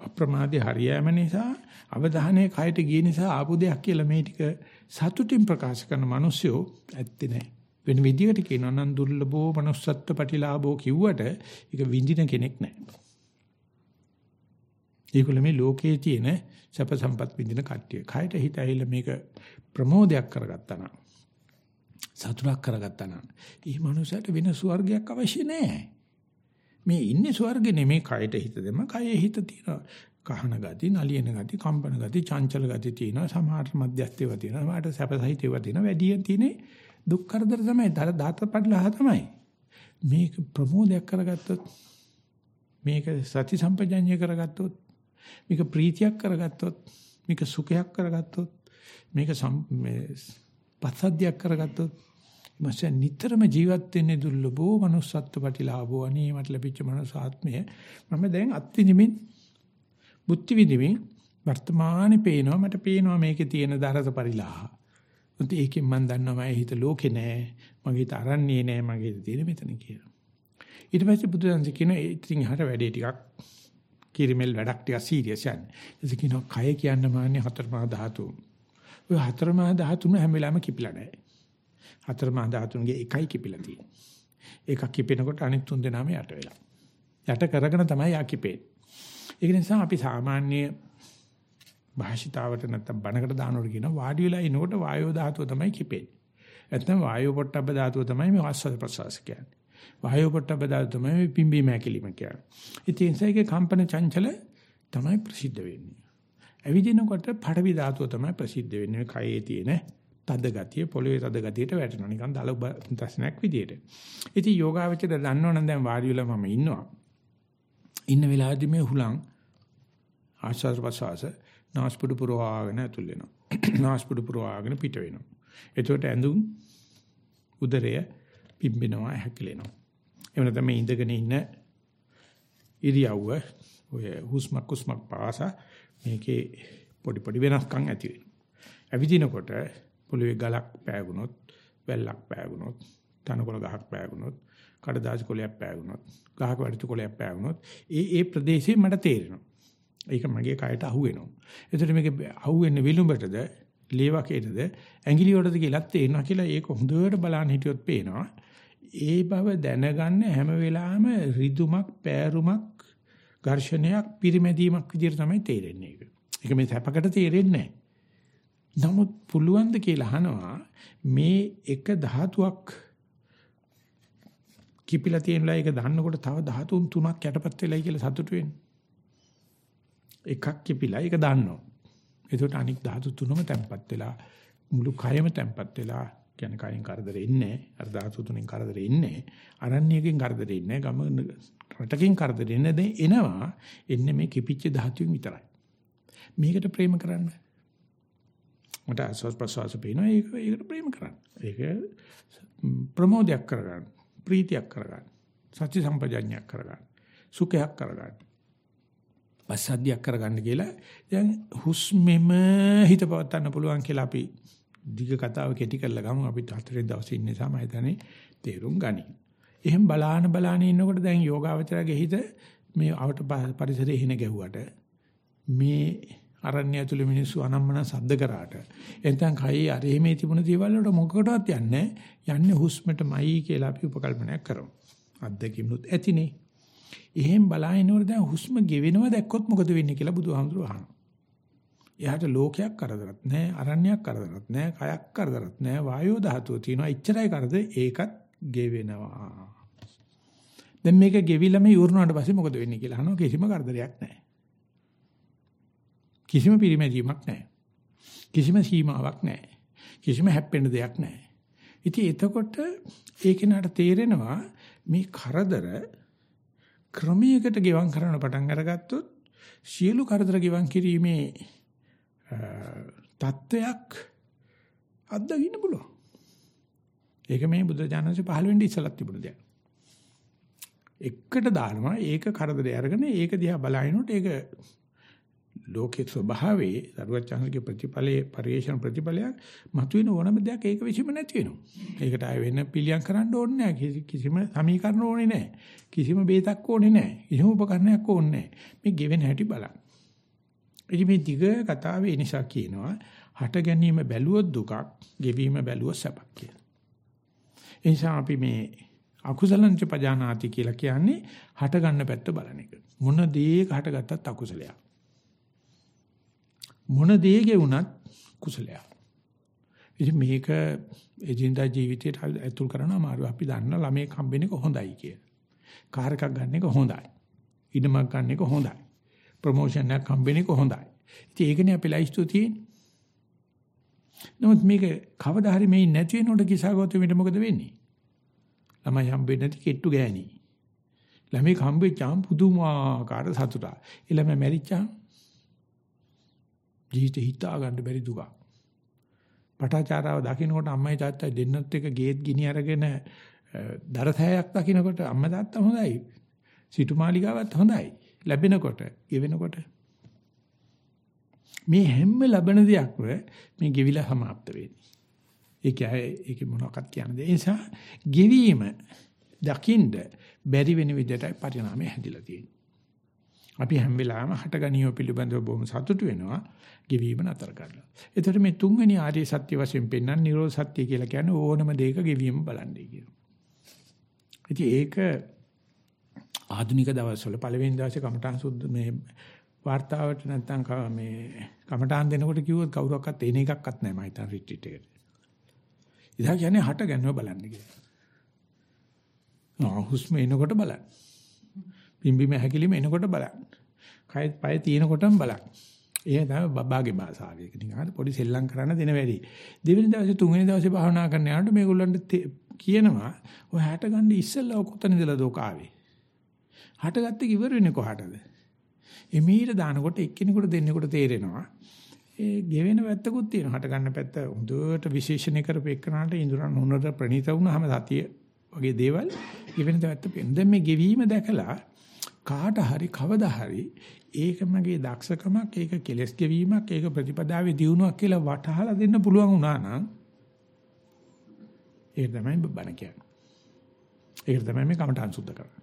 අප්‍රමාදී හරියෑම නිසා අවධානය කයට ගිය නිසා ආපු දෙයක් කියලා මේ ටික සතුටින් ප්‍රකාශ කරන මිනිස්සු ඇත්තේ නැහැ. වෙන විදිහකට කියනවා නම් දුර්ලභෝ manussත්ත්ව ප්‍රතිලාභෝ කිව්වට ඒක විඳින කෙනෙක් නැහැ. ඒගොල්ලෝ මේ ලෝකයේ තියෙන සැප සම්පත් විඳින කට්ටිය. කයට හිත ඇහිලා මේක ප්‍රමෝදයක් කරගත්තා නම් සතුටක් කරගත්තා නම් මේ මනුස්සයට වෙන ස්වර්ගයක් අවශ්‍ය නැහැ. මේ ඉන්නේ ස්වර්ගෙ නෙමේ කයට හිත දෙම කයේ හිත තියෙනවා. කහන ගති, නලියන ගති, කම්පන ගති, චංචල ගති තියෙනවා. සමහර මධ්‍යස්ථේව තියෙනවා. සමහරට සැපසහිතේව තියෙනවා. වැඩියෙන් තියෙන්නේ දුක් කරදර තමයි දාත පටලහ තමයි. මේක ප්‍රමෝදයක් කරගත්තොත් මේක සති සම්පජඤ්ඤය කරගත්තොත් මේක ප්‍රීතියක් කරගත්තොත් මේක සුඛයක් කරගත්තොත් මේක මේ පස්සද්ධියක් කරගත්තොත් මස්ස නිතරම ජීවත් වෙන්නේ දුර්ලභෝ manussත්ව ප්‍රතිලාභෝ අනේ මට ලැබිච්ච මනස ආත්මය මම දැන් අත්විඳිමින් බුද්ධ විදිමින් වර්තමානයේ පේනවා මට පේනවා මේකේ තියෙන දරත පරිලාහ උන්ට ඒකෙන් මම දන්නවා මගේ හිත ලෝකේ නෑ. මගේ හිත අරන්නේ නෑ. මගේ හිත තියෙන මෙතන කියලා. ඊට පස්සේ බුදුදහම කියන ඉතින් එහාට වැඩේ ටිකක් කිරිමෙල් වැඩක් ටිකක් සීරියස් යන්නේ. ඒක කියනවා කය කියන්න මාන්නේ හතර මහා ධාතු. ඔය හතර මහා ධාතුන හැම වෙලාවෙම කිපිලා නැහැ. හතර මහා ධාතුන්ගේ එකයි කිපිලා තියෙන්නේ. එකක් කිපෙනකොට අනිත් තුන් දෙනාම යට වෙලා. යට කරගෙන තමයි යා කිපෙන්නේ. ඒක නිසා අපි සාමාන්‍ය භාෂිතාවට නැත්තම් බණකට දානවට කියන වාඩි වෙලා ඉනකොට වායෝ ධාතුව තමයි කිපෙන්නේ. නැත්නම් වායෝ පොට්ටබ්බ ධාතුව තමයි මේ ආස්වාද ප්‍රසවාස කියන්නේ. වායෝ පොට්ටබ්බ ධාතුව තමයි මේ පිම්බීම හැකිලිම කියන්නේ. ඉතින් ඒසයිගේ කම්පන චංචල තමයි ප්‍රසිද්ධ වෙන්නේ. ඇවිදිනකොට පඩවි ධාතුව තමයි ප්‍රසිද්ධ වෙන්නේ. කයේ තියෙන තද ගතිය පොළවේ තද ගතියට වැටෙනවා. නිකන් දල දර්ශනයක් විදියට. ඉතින් යෝගාවචර දන්නවනම් දැන් වාඩි වෙලා මම ඉන්නවා. ඉන්න වෙලාවේදී මේ හුලං ආස්වාද ප්‍රසවාස නාස්පුඩු පුරවාගෙන ඇතුල් වෙනවා. නාස්පුඩු පුරවාගෙන පිට වෙනවා. එතකොට ඇඳුම් උදරය පිම්බෙනවා හැකිලෙනවා. එහෙම නැත්නම් මේ ඉඳගෙන ඉන්න ඉරියව්ව ඔය හුස්මක් හුස්මක් පාස මේකේ පොඩි පොඩි වෙනස්කම් ඇති වෙනවා. ඇවිදිනකොට පොළවේ ගලක් පෑගුණොත්, වැල්ලක් පෑගුණොත්, තනකොළ ගහක් පෑගුණොත්, කඩදාසි කොළයක් පෑගුණොත්, ගහක වඩිතු කොළයක් පෑගුණොත්, ඒ ඒ ප්‍රදේශේ මට තේරෙනවා. ඒක මගේ කයට අහු වෙනවා. එතකොට මේක අහු වෙන්නේ විලුඹටද, ලේවකේටද, ඇඟිලි වලටද කියලා තේරෙනවා කියලා ඒක හොඳට බලන්න හිටියොත් පේනවා. ඒ බව දැනගන්න හැම වෙලාවෙම රිදුමක්, පෑරුමක්, ඝර්ෂණයක්, පිරිමැදීමක් විදිහට තමයි තේරෙන්නේ ඒක. ඒක මේ සැපකට තේරෙන්නේ නමුත් පුළුවන් ද කියලා අහනවා මේ එක ධාතුවක් කිපිලා තියෙනලා ඒක දාන්නකොට තව ධාතුන් තුනක් යටපත් වෙලයි කියලා සතුටු වෙන්න. එකක් කිපිලා ඒක දාන්නවා. එතකොට අනික් ධාතු තුනම තැම්පත් වෙලා මුළු කයම තැම්පත් වෙලා කියන්නේ කයින් කරදර ඉන්නේ අර ධාතු තුනෙන් කරදර ඉන්නේ අරණ්‍යයෙන් කරදර ඉන්නේ ගම රටකින් කරදර ඉන්නේ දැන් එනවා. එන්නේ මේ කිපිච්ච ධාතුන් විතරයි. මේකට ප්‍රේම කරන්න. මට ආස්වාස් ප්‍රසවාස පේනවා. ඒක ඒකට ප්‍රේම කරන්න. ඒක ප්‍රමෝදයක් කරගන්න. ප්‍රීතියක් කරගන්න. සත්‍ය සම්පජඤ්ඤයක් කරගන්න. සුඛයක් කරගන්න. පස්සද්ධියක් කරගන්න කියලා දැන් හුස්මෙම හිත පවත්වන්න පුළුවන් කියලා අපි දිග කතාව කෙටි කරලා ගමු අපි හතරේ දවසේ ඉන්න නිසා මම හිතන්නේ තේරුම් ගනි. එහෙන් බලාන බලාන ඉන්නකොට දැන් යෝගාවචරගේ හිත මේ අවට පරිසරයේ හින ගැහුවට මේ අරණ්‍ය ඇතුළේ මිනිස්සු අනම්මන සද්ද කරාට එතෙන් කයි අර එහෙමේ තිබුණ දේවල් වලට මොකකටවත් යන්නේ යන්නේ හුස්මටමයි කියලා අපි උපකල්පනයක් කරමු. අත්දැකීමුත් ඇතිනේ. එහෙන් බලාගෙනනකොට දැන් හුස්ම ගෙවෙනවා දැක්කොත් මොකද වෙන්නේ කියලා බුදුහාමුදුරුවෝ අහනවා. එයාට ලෝකයක් කරදරත් නැහැ, අරණ්‍යයක් කරදරත් නැහැ, කයක් කරදරත් නැහැ, වායෝ ධාතුව තියෙනවා. එච්චරයි කරදර ඒකත් ගෙවෙනවා. දැන් මේක ගෙවිලම ඉවරනාට පස්සේ මොකද වෙන්නේ කියලා අහනවා කිසිම කරදරයක් නැහැ. කිසිම පිරිමැදීමක් නැහැ. කිසිම සීමාවක් නැහැ. කිසිම හැප්පෙන්න දෙයක් නැහැ. ඉතින් එතකොට ඒ කෙනාට තේරෙනවා මේ කරදර ක්‍රමයකට ගෙවම් කරන්න පටන් අරගත්තොත් සියලු කරදර ගෙවම් කිරීමේ තත්වයක් අත්දකින්න පුළුවන්. ඒක මේ බුද්ධ ඥානසේ පහළ වෙන්නේ ඉස්සලක් තිබුණ දෙයක්. එකට දානවා ඒක කරදරේ අරගෙන ඒක දිහා බලනකොට ඒක ලෝකේ ස්වභාවයේ සරුවචාන්ගේ ප්‍රතිඵලයේ පරිේශන ප්‍රතිඵලයක් මතුවෙන ඕනම දෙයක් ඒක විසීම නැති වෙනවා. ඒකට ආය වෙන පිළියම් කරන්න ඕනේ නැහැ. කිසිම සමීකරණ ඕනේ නැහැ. කිසිම බේතක් ඕනේ නැහැ. කිසිම උපකරණයක් ඕනේ නැහැ. මේ ගෙවෙන හැටි බලන්න. ඉතින් මේ දිග කතාවේ ඒ නිසා කියනවා හට ගැනීම බැලුවොත් දුකක්, ගෙවීම බැලුවොත් සැපක් කියලා. ඒ නිසා අපි මේ අකුසලංච පජානාති කියලා කියන්නේ හට ගන්න පැත්ත බලන එක. මොන දේක හටගත්තත් අකුසලයක්. මොන දේගේ වුණත් කුසලයක්. ඉතින් මේක එදිනදා ජීවිතයට ඇතුල් කරන අමාරු අපි දන්න ළමයි හම්බෙන එක හොඳයි කියලා. කාර් එකක් ගන්න එක හොඳයි. ඉඩමක් ගන්න එක හොඳයි. ප්‍රොමෝෂන් එකක් හම්බෙන එක හොඳයි. ඉතින් ඒකනේ අපි ලයිස්තු තියෙන්නේ. නමුත් මේක කවදා හරි මේ නැති වෙනකොට කිසాగොත් වෙන්න මොකද වෙන්නේ? ළමයි හම්බෙන්නේ නැති කෙට්ටු ගෑණි. ළමයි හම්බෙච්චාම පුදුමාකාර සතුටක්. ඒ ළමයි මැරිච්චාම ජීවිත හිතා ගන්න බැරි දුක. පටාචාරාව දකින්නකොට අම්මයි තාත්තයි දෙන්නත් එක ගේත් ගිනි අරගෙන දරතෑයක් දකින්නකොට අම්මා තාත්තා හොඳයි. සිටුමාලිගාවත් හොඳයි. ලැබෙනකොට, ගෙවෙනකොට මේ හැම ලබන දෙයක්ම මේ ගෙවිලා સમાપ્ત වෙන්නේ. ඒක ඒක මොනවක්වත් කියන්න දෙයක්. ඒ නිසා ගෙවීම දකින්ද බැරි වෙන විදිහටයි පරිණාමය හැදිලා තියෙන්නේ. අපි හැම වෙලාවෙම හටගනියෝ පිළිබඳව බොහොම සතුටු වෙනවා ගෙවීම නතර කරලා. එතකොට මේ තුන්වෙනි ආර්ය සත්‍ය වශයෙන් පෙන්වන නිරෝධ සත්‍ය කියලා කියන්නේ ඕනම දෙයක ගෙවීම බලන්නේ කියනවා. ඉතින් ඒක ආධුනික දවස්වල පළවෙනි දවසේ කමඨාන් සුද්ධ මේ වார்த்தාවට නැත්තම් මේ කමඨාන් දෙනකොට කිව්වොත් කවුරක්වත් එන එකක්වත් නැහැ මම හිතන රිට්‍රීට් එකට. ඉතින් කියන්නේ හට ගන්නව බලන්න කියලා. ආ හුස්ම එනකොට බලන්න. පිම්බිම හැකිලිම එනකොට බලන්න. කය පය තියෙනකොටම බලන්න. ඒ තමයි බබාගේ භාෂාව. ඒක නිකන් හරි පොඩි සෙල්ලම් කරන්න දෙන වැඩි. දෙවෙනි දවසේ තුන්වෙනි දවසේ භාවනා කරන යනකොට මේගොල්ලන්ට කියනවා ඔය හැට ගන්න ඉස්සෙල්ලා ඔය කොතනදලා දෝක ආවේ. හටගත්තේ ඉවර වෙන්නේ කොහටද? එමීට දානකොට එක්කෙනෙකුට දෙන්නෙකුට තේරෙනවා. ඒ ගෙවෙන පැත්තකුත් තියෙනවා. හට ගන්න පැත්ත හොඳට විශේෂණය කරපු එක්කනට ඉඳුරන් හොනට ප්‍රණීත වුණාම සතිය වගේ දේවල් ගෙවෙන තැත්ත පේන. දැන් මේ ගෙවීම දැකලා කාට හරි කවදා හරි ඒක මගේ දක්ෂකමක් ඒක කෙලස් ගෙවීමක් ඒක ප්‍රතිපදාවේ දියුණුවක් කියලා වටහලා දෙන්න පුළුවන් වුණා නම් ඒක තමයි බබන කියන්නේ. ඒක තමයි මේ කමටහන් සුද්ධ කරන්නේ.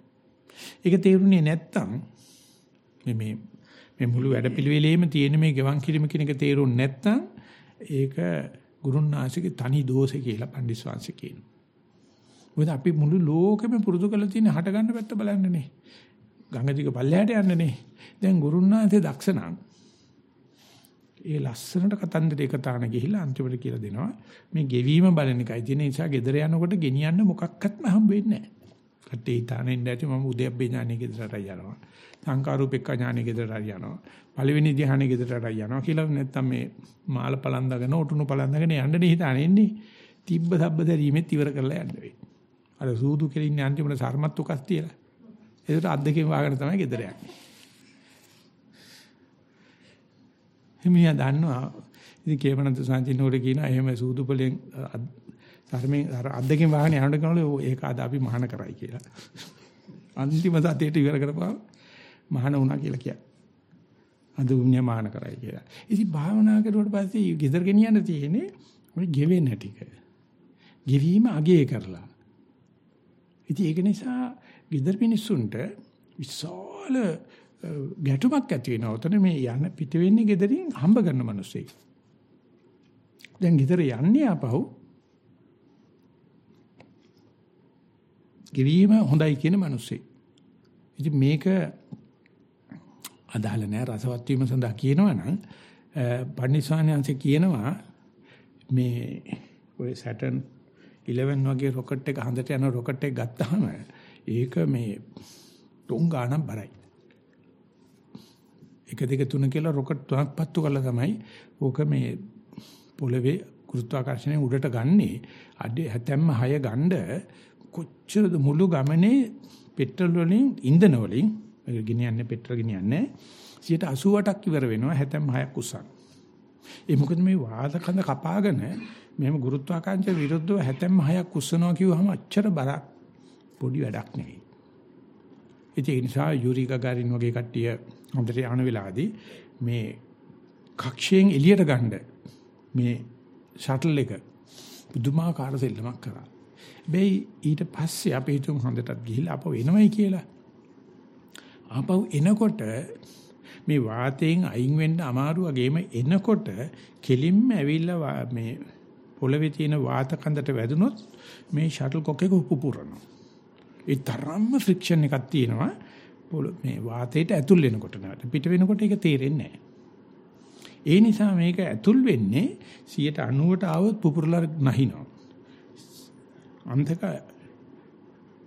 ඒක තේරුනේ නැත්තම් මේ මේ මේ මුළු වැඩපිළිවෙලේම තියෙන මේ ගෙවන් කිරීම කියන එක තේරුන්නේ නැත්තම් ඒක ගුරුන්නාසිකේ තනි දෝෂය කියලා පඬිස්වාංශ කියනවා. මොකද අපි මුළු ලෝකෙම පුරුදු කරලා තියෙන හට ගන්න පැත්ත බලන්නනේ. ගංගා දිග පල්ලෙහාට යන්නනේ. දැන් ගුරුන්නාන්සේ දක්ෂ නම් ඒ ලස්සනට කතන්දරේ කතාන ගිහිල්ලා අන්තිමට කියලා දෙනවා මේ ගෙවීම බලන එකයි තියෙන නිසා ගෙදර යනකොට ගෙනියන්න මොකක්වත්ම හම්බ වෙන්නේ නැහැ. කට්ටේ හිතානේ නැති මම උදයබ්බේ ඥානෙ ගෙදරට යනවා. සංකාරූපෙක්ක ඥානෙ ගෙදරට යනවා. පළවෙනි ධ්‍යානෙ ගෙදරට යනවා කියලා නැත්තම් මේ මාල පලන්දාගෙන ඔටුනු පලන්දාගෙන යන්න හිතානේ ඉන්නේ. තිබ්බ සබ්බ දැරීමෙත් ඉවර කරලා යන්න වෙයි. අර සූදු කෙලින්නේ අන්තිමට සර්මත් උකස් තියලා. ඒකට අත් දෙකෙන් වාගෙන තමයි ගෙදර යන්නේ. හිමියා දන්නවා. ඉතින් කේමනන්ත සාන්තිනෝර කියනවා එහෙම සූදු පොලෙන් ධර්මයෙන් අර අද්දකින් වාහනේ යනකොට කනවලු ඒක අද අපි මහාන කරයි කියලා. අන්තිම සතියේට ඉවර කරපුවා මහාන වුණා කියලා කියන්නේ. අද උන්නේ මහාන කරයි කියලා. ඉතින් භාවනා කරුවට පස්සේ ගෙදර ගෙනියන්න තියෙන්නේ ඔය ගෙවෙන ටික. ගෙවීම අගේ කරලා. ඉතින් ඒක නිසා ගෙදර මිනිස්සුන්ට විශාල ගැටුමක් ඇති වෙනවා. උතන මේ යන පිට වෙන්නේ ගෙදරින් හම්බ කරන මිනිස්සෙක්. දැන් ගෙදර යන්නේ ආපහු ගෙවීම හොඳයි කියන මිනිස්සෙක්. ඉතින් මේක අදාළ නැහැ රසවත් වීම සඳහා කියනවනම් පන්සිවානංශ කියනවා මේ ඔය Saturn 11 වගේ රොකට් එක හඳට යන රොකට් එක ගත්තාම ඒක මේ ටොං ගානක් බරයි. එක දෙක තුන කියලා රොකට් තුනක් පත්තු කරලා තමයි ඕක මේ පොළවේ ගුරුත්වාකර්ෂණය උඩට ගන්නේ. අඩේ හැතැම්ම 6 ගන්න කොච්චරද මුළු ගමනේ පෙට්‍රල් වලින් ඉන්ධන වලින් ගෙනියන්නේ පෙට්‍රල් ගෙනියන්නේ 88ක් ඉවර වෙනවා හැතැම් 6ක් උස්සන. ඒ මොකද මේ වාද කඳ කපාගෙන මෙහෙම ගුරුත්වාකර්ෂණ විරුද්ධව හැතැම් 6ක් උස්සනවා කිව්වහම අච්චර බරක් පොඩි වැඩක් නෙවෙයි. ඒ නිසා යූරි ගගාරින් වගේ කට්ටිය හොඳට යන වෙලාවේදී මේ කක්ෂයෙන් එළියට ගන්න මේ ෂටල් එක පුදුමාකාර සෙල්ලමක් කරා. හැබැයි ඊට පස්සේ අපි හිතමු හොඳටත් ගිහිල්ලා අපව එනවයි කියලා. ආපහු එනකොට මේ වාතයෙන් අයින් වෙන්න අමාරු වගේම එනකොට කෙලින්ම ඇවිල්ලා මේ පොළවේ තියෙන වාත කඳට වැදුනොත් මේ ෂටල් කොක් එක උපුපුරනවා. ඒ තරම්ම ෆ්‍රික්ෂන් එකක් තියෙනවා මේ වාතයට ඇතුල් වෙනකොට නේද පිට වෙනකොට ඒක තේරෙන්නේ නැහැ. ඒ නිසා මේක ඇතුල් වෙන්නේ 90ට ආවොත් පුපුරලා නැහිනවා. අන්තක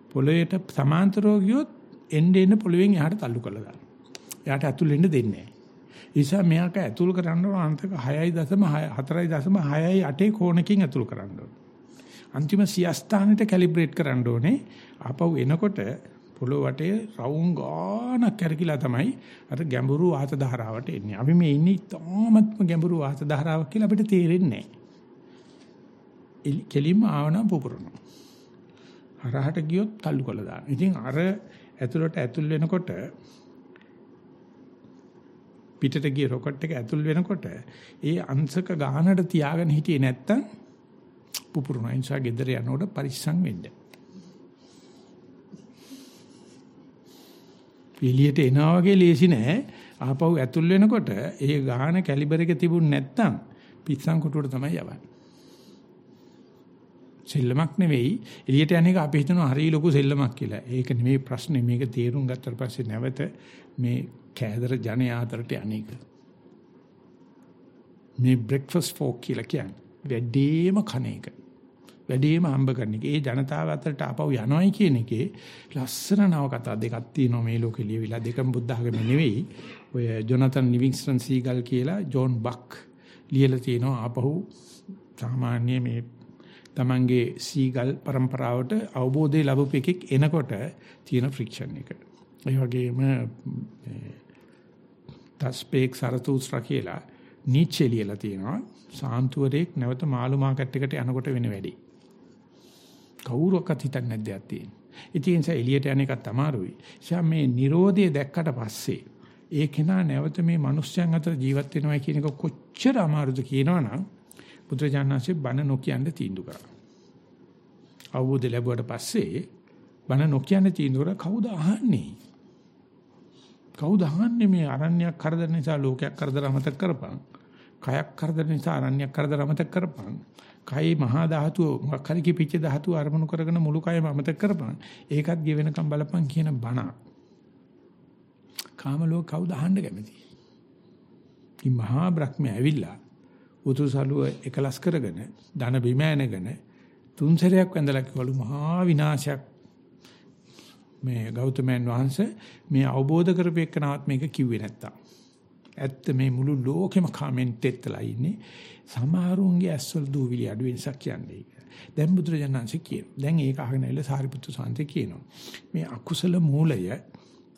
පොළොයට සමාන්තරව ගියොත් එන්න එන්න පොළොවෙන් එහාට තල්ලු කරලා දානවා. එයාට ඇතුල් වෙන්න දෙන්නේ නැහැ. ඒ නිසා මෙයාට ඇතුල් කරන්න ඕන අන්තක 6.6 4.6 කෝණකින් ඇතුල් කරන්න ඕන. අන්තිම සියස්ථානෙට කැලිබ්‍රේට් කරන්න ඕනේ. ආපහු එනකොට පොළොව වටේ රවුම් ගානක් කරකිලා තමයි අර ගැඹුරු වාත ධාරාවට එන්නේ. අපි මේ ඉන්නේ තාමත්ම ගැඹුරු වාත ධාරාවක් කියලා අපිට තේරෙන්නේ නැහැ. කෙලින්ම ආවනම් පුපුරනවා. හරහට ගියොත් තල්ලු කළා දාන. ඉතින් අර ඇතුළට ඇතුල් වෙනකොට පිටට ගිය රොකට් එක ඇතුල් වෙනකොට ඒ අංශක ගානට තියාගෙන හිටියේ නැත්තම් පුපුරුනා. ඒ නිසා ගෙදර යනකොට පරිස්සම් වෙන්න. එළියට එනවා වගේ ලේසි නෑ. ආපහු ඇතුල් වෙනකොට ඒ ගාන කැලිබර් එක තිබුණ නැත්තම් පිස්සන් කොටුවට තමයි යවන්නේ. සෙල්ලමක් නෙවෙයි එළියට යන එක අපි හිතනවා හරි ලොකු සෙල්ලමක් කියලා. ඒක නෙමෙයි ප්‍රශ්නේ. මේක තේරුම් ගත්තට පස්සේ නැවත මේ කෑදර ජනයා අතරට අනේක. මේ බ්‍රෙක්ෆාස්ට් ෆෝක් කියලා කියන්නේ. වැඩිම කණ එක. වැඩිම හම්බ කරන එක. ඒ ජනතාව අතරට ආපහු යනවයි කියන එකේ ලස්සන නව කතා දෙකක් තියෙනවා මේ ලෝකෙ ලියවිලා දෙකම බුද්ධ ආගම නෙවෙයි. ඔය ජොනතන් ලිවිංස්ටන් සීගල් කියලා ජෝන් බක් ලියලා තියෙනවා ආපහු සාමාන්‍ය මේ තමන්ගේ සීගල් પરම්පරාවට අවබෝධය ලැබුපු එකෙක් එනකොට තියෙන ෆ්‍රික්ෂන් එක. ඒ වගේම තස්පේක් සරතුස්ත්‍රා කියලා නීචේ ලියලා තියෙනවා. සාන්තුවරේක් නැවත මාළු මාකට් එකට යනකොට වෙන වැඩි. කවුරක්වත් හිතන්නේ නැද්ද යක් තියෙන. ඉතින් ඒ එළියට යන එකත් අමාරුයි. ඒ මේ Nirodhe දැක්කට පස්සේ ඒ කෙනා නැවත මේ මිනිස්යන් අතර ජීවත් වෙනවා කියන එක කොච්චර අමාරුද කියනවනම් බුදුරජාණන්සේ බණ නොකියන්න තීන්දුව කරා. අවබෝධ ලැබුවට පස්සේ බණ නොකියන්න තීන්දුව කරා කවුද අහන්නේ? කවුද අහන්නේ මේ අරණ්‍යයක් කරදර නිසා ලෝකයක් කරදර අමතක කරපන්. කයක් කරදර නිසා අරණ්‍යයක් කරදර අමතක කරපන්. කයි මහා ධාතුව මොකක් හරි කිපිච්ච ධාතුව අරමුණු කරගෙන මුළු කයම අමතක කරපන්. ඒකත් ගෙවෙනකම් බලපන් කියන බණ. කාම ලෝක කවුද අහන්න කැමති? කි මහා බ්‍රහ්මයා ඇවිල්ලා උතුසලුව එකලස් කරගෙන ධන බිම ඇනගෙන තුන් සැරයක් වැඳලා කිවලු මහා විනාශයක් මේ ගෞතමයන් වහන්සේ මේ අවබෝධ කරපේකනවත් මේක කිව්වේ නැත්තම් ඇත්ත මේ මුළු ලෝකෙම කමෙන්ට් එත්තලා ඉන්නේ සමහරුන්ගේ ඇස්වල දූවිලි අඩු වෙනසක් කියන්නේ. දැන් බුදුරජාණන්සේ කියන. දැන් ඒක අහගෙන ඉල සාරිපුත්තු සාන්තේ කියනවා. මේ අකුසල මූලය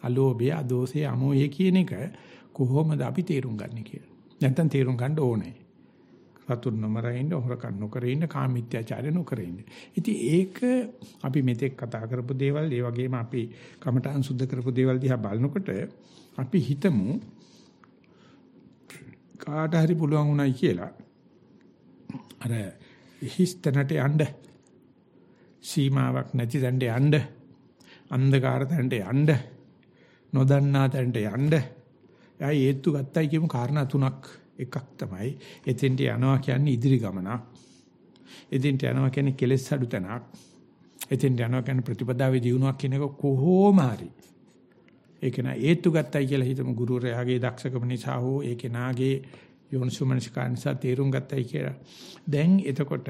අලෝභය, අදෝසය, අමෝහය කියන එක කොහොමද අපි තේරුම් ගන්න කියලා. නැත්තම් තේරුම් ගන්න ඕනේ. සතුන් නොමරින්න, හොරකම් නොකර ඉන්න, කාමීත්‍යාචාරය නොකර ඉන්න. ඉතින් ඒක අපි මෙතෙක් කතා කරපු දේවල්, ඒ වගේම අපි කමඨාන් සුද්ධ කරපු දේවල් දිහා බලනකොට අපි හිතමු කාට හරි පුළුවන් උනායි කියලා. අර හිස්තැනට යන්න සීමාවක් නැති තැනට යන්න අන්ධකාර තැනට යන්න නොදන්නා තැනට යන්න එයා හේතු ගත්තයි කියමු කාරණා තුනක් එකක් තමයි එතෙන්ට යනවා කියන්නේ ඉදිරි ගමනක් එතෙන්ට යනවා කියන්නේ කෙලෙස් අඩු තැනක් එතෙන්ට යනවා කියන්නේ ප්‍රතිපදාවේ දියුණුවක් කියන එක කොහොම හරි ඒක නා හේතු ගත්තයි කියලා හිතමු ගුරුවරයාගේ දක්ෂකම නිසා හෝ ඒ කෙනාගේ යෝනිසුමනසිකා නිසා තේරුම් ගත්තයි කියලා. දැන් එතකොට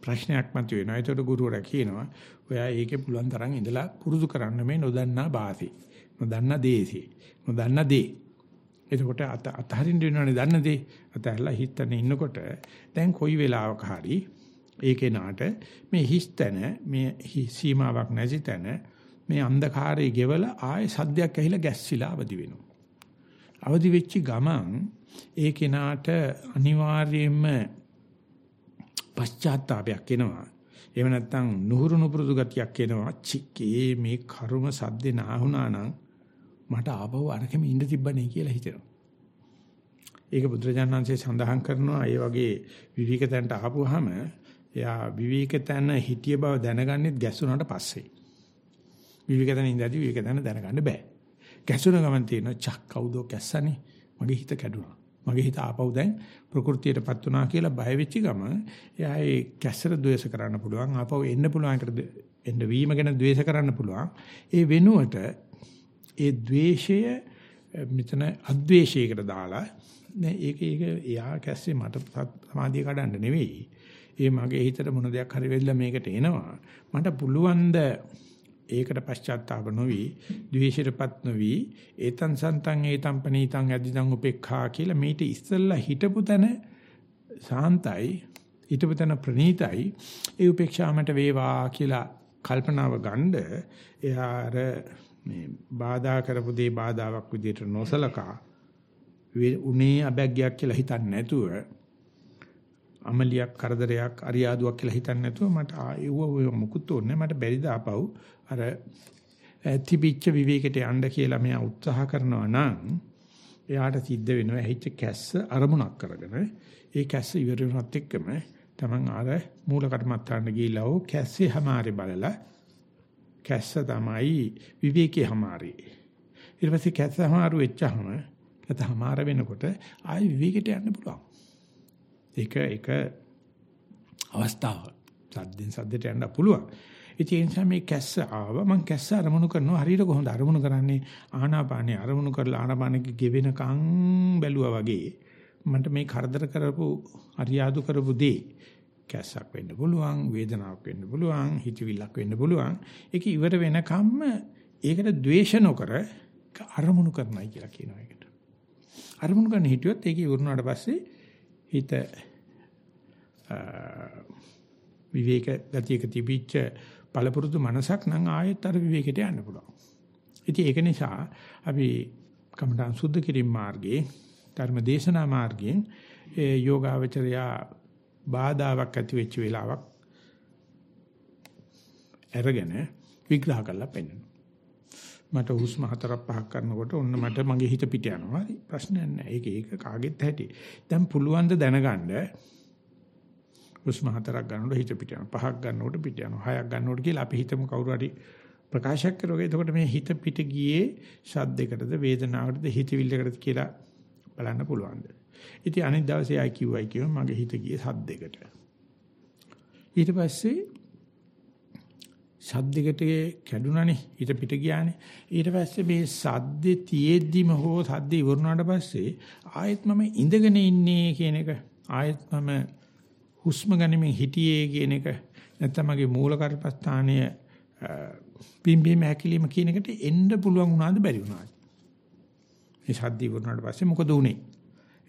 ප්‍රශ්නයක් මතුවෙනවා. ඒතකොට ගුරුවරයා කියනවා ඔයා ඒකේ පුළුවන් තරම් ඉඳලා පුරුදු කරන්න මේ නොදන්නා භාෂේ. නොදන්නා දේශේ. නොදන්නා දේ. එතකොට අත අතහරින්න වෙනවනේ දන්න දේ. අතහැරලා හිතන ඉන්නකොට දැන් කොයි වෙලාවක හරි ඒකේ නාට මේ හිස්තන මේ සීමාවක් නැති තැන මේ අන්ධකාරයේ ගෙවල ආයේ සද්දයක් ඇහිලා ගැස්සිලා අවදි වෙනවා. අවදි වෙච්ච ගමන් ඒ කෙනාට අනිවාර්යයෙන්ම පශ්චාත්තාවයක් එනවා. එහෙම නැත්නම් නුහුරු නුපුරුදු ගතියක් එනවා. චිකේ මේ කර්ම සද්දේ නාහුණා නම් මට ආපහු අරකෙම ඉඳ තිබ්බනේ කියලා හිතෙනවා. ඒක බුදුරජාණන්සේ සඳහන් කරනවා ඒ වගේ විවික තැනට ආපුවාම එයා විවික තැන හිටිය බව දැනගන්නෙත් ගැස්සුණාට පස්සේ. විවික තැන ඉඳදී විවික තැන දැනගන්න බෑ. ගැස්සුණ ගමන් තියෙන චක් කවුදෝ ගැස්සනේ මගේ හිත කැඩුනා. මගේ හිත ආපහු දැන් ප්‍රകൃතියටපත් වුණා කියලා බය වෙච්ච ගම එයා ඒ කැස්සර ද්වේෂ කරන්න පුළුවන් ආපහු එන්න පුළුවන් එකට එන්න වීම ගැන ද්වේෂ කරන්න පුළුවන් ඒ වෙනුවට ඒ ද්වේෂය මෙතන අද්වේෂයකට දාලා නෑ ඒක ඒක එයා කැස්සේ මට සමාධිය කඩන්න නෙවෙයි. ඒ මගේ හිතට මොන දෙයක් හරි වෙලා මේකට එනවා. මට පුළුවන් ද ඒකට පශ්චාත්තාප නොවි, ද්වේෂයටපත් නොවි, ඒතං සන්තං ඒතං පනීතං යදිදං උපේක්ඛා කියලා මේට ඉස්සෙල්ලා හිටපු තැන සාන්තයි, හිටපු තැන ප්‍රණීතයි, ඒ උපේක්ෂාමට වේවා කියලා කල්පනාව ගන්න එයාර මේ බාධා කරපු දේ බාධාවක් විදිහට නොසලකා. උනේ අබැග්යක් කියලා හිතන්නේ නැතුව අමලියක් කරදරයක් අරියාදුවක් කියලා හිතන්නේ නැතුව මට ආයෙව මොකුත් ඕනේ මට බැරිද ආපහු? අර තිබිච්ච විවේකයට යන්න කියලා මෙයා උත්සාහ කරනවා නම් එයාට සිද්ධ වෙනවා ඇහිච්ච කැස්ස අරමුණක් කරගෙන. ඒ කැස්ස ඉවර වෙනත් එක්කම තමන් අර මූල කර්මත්තාන්න ගිහිලා ඕ කැස්සේ හැමාරේ බලලා කැස්ස තමයි විවේකේ හැමාරේ. ඊට පස්සේ කැස්ස හැමාරු වෙච්චහම නැත හැමාර වෙනකොට ආයි විවේකයට යන්න පුළුවන්. ඒක ඒක අවස්ථාවක් සද්දෙන් සද්දට යන්න පුළුවන්. ඉතින් ඒ නිසා මේ කැස්ස ආව මම කැස්ස අරමුණු කරනවා. හරියට කොහොමද අරමුණු කරන්නේ? ආනාපානේ අරමුණු කරලා ආනාපානෙක ගෙවෙනකන් බැලුවා වගේ. මන්ට මේ කරදර කරපු අරියාදු කරපු දේ කැස්සක් වෙන්න පුළුවන් වේදනාවක් වෙන්න පුළුවන් හිතවිල්ලක් වෙන්න පුළුවන් ඒක ඉවර වෙනකම්ම ඒකට ද්වේෂ නොකර අරමුණු කරනයි කියලා කියනවා ඒකට අරමුණු කරන හිටියොත් ඒක ඉවරුනාට පස්සේ හිත විවේක ගතියක තිබිච්ච පළපුරුදු මනසක් නම් ආයෙත් අර විවේකයට යන්න පුළුවන්. ඉතින් ඒක නිසා අපි කමඨං සුද්ධ කිරීම මාර්ගයේ ධර්ම දේශනා මාර්ගයෙන් ඒ යෝගාවචරයා බාධාවක් ඇති වෙච්ච වෙලාවක් අරගෙන විග්‍රහ කරලා පෙන්නනවා. මට හුස්ම හතරක් පහක් කරනකොට ඔන්න මට මගේ හිත පිට යනවා. ප්‍රශ්නයක් නැහැ. ඒක ඒක කාගෙත් ඇති. දැන් පුළුවන් ද දැනගන්න හුස්ම හතරක් ගන්නකොට හිත පිට යනවා. පහක් ගන්නකොට පිට යනවා. හයක් ගන්නකොට කියලා අපි හිතමු කවුරු හරි ප්‍රකාශයක් කරුවා. එතකොට මේ හිත පිට ගියේ ශබ්දයකටද වේදනාවකටද හිතවිල්ලකටද කියලා බලන්න පුළුවන්ද? ඉතින් අනිත් දවසේ ආයි කිව්වයි කියව මගේ හිත ගියේ සද්දයකට. ඊට පස්සේ සද්දයකට කැඩුනානේ හිත පිට ගියානේ. ඊට පස්සේ මේ සද්දේ තියෙද්දිම හෝ සද්ද ඉවරුනාට පස්සේ ආයෙත් මම ඉඳගෙන ඉන්නේ කියන එක ආයෙත් මම හුස්ම ගනිමින් හිටියේ කියන එක නැත්නම් මගේ මූල කර්පස්ථානය පිම්බීම හැකිලිම කියන එකට එන්න පුළුවන් වුණාද බැරි වුණාද? මේ සද්ද ඉවරුනාට පස්සේ මොකද උනේ?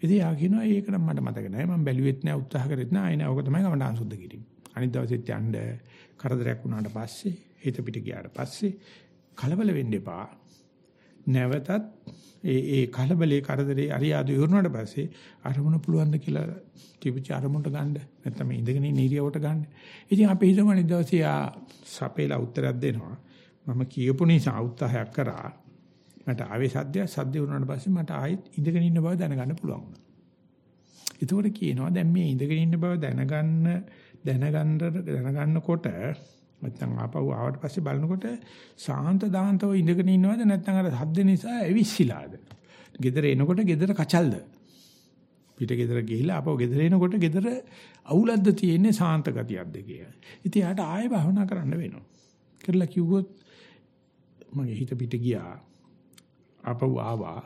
ඉතින් යා කියනවා ඒක නම් මට මතක නැහැ. මම බැලුවෙත් නැහැ උත්සාහ කරෙත් නැහැ. ආයෙ නෑ. ඔක තමයි කමඩාන් සුද්ධ කිරීම. අනිත් දවසෙත් යන්න කරදරයක් වුණාට පස්සේ හිත පිට ගියාට පස්සේ කලබල වෙන්න එපා. නැවතත් ඒ ඒ කලබලේ කරදරේ අරියාදු ඉවරනට පස්සේ අරමුණ පුළුවන් ද කියලා තිබිච්ච අරමුණට ගන්න නැත්නම් ඉඳගෙන ඉන්න ඉරියවට ගන්න. ඉතින් අපි හිතමු අනිත් දවසේ ආ සපේලා උත්තරයක් දෙනවා. මම කියපු නිසා උත්සාහයක් කරා. මට ආවේ සද්දය සද්ද වුණාට පස්සේ මට ආයෙත් ඉඳගෙන ඉන්න බව දැනගන්න පුළුවන් වුණා. ඒකෝට කියනවා දැන් මේ ඉඳගෙන ඉන්න බව දැනගන්න දැනගන්න දැනගන්නකොට නැත්නම් ආපහු ආවට පස්සේ බලනකොට සාන්ත දාන්තව ඉඳගෙන ඉන්නවද නැත්නම් අර සද්ද නිසා ඇවිස්සිලාද? ගෙදර එනකොට ගෙදර කචල්ද? පිට ගෙදර ගිහිල්ලා ආපහු ගෙදර එනකොට ගෙදර අවුලක්ද තියෙන්නේ සාන්ත ගතියක්ද කියලා. ඉතින් යාට ආයෙ භවනා කරන්න වෙනවා. කරලා කිව්වොත් මගේ හිත පිට ගියා. ආපහු ආවා.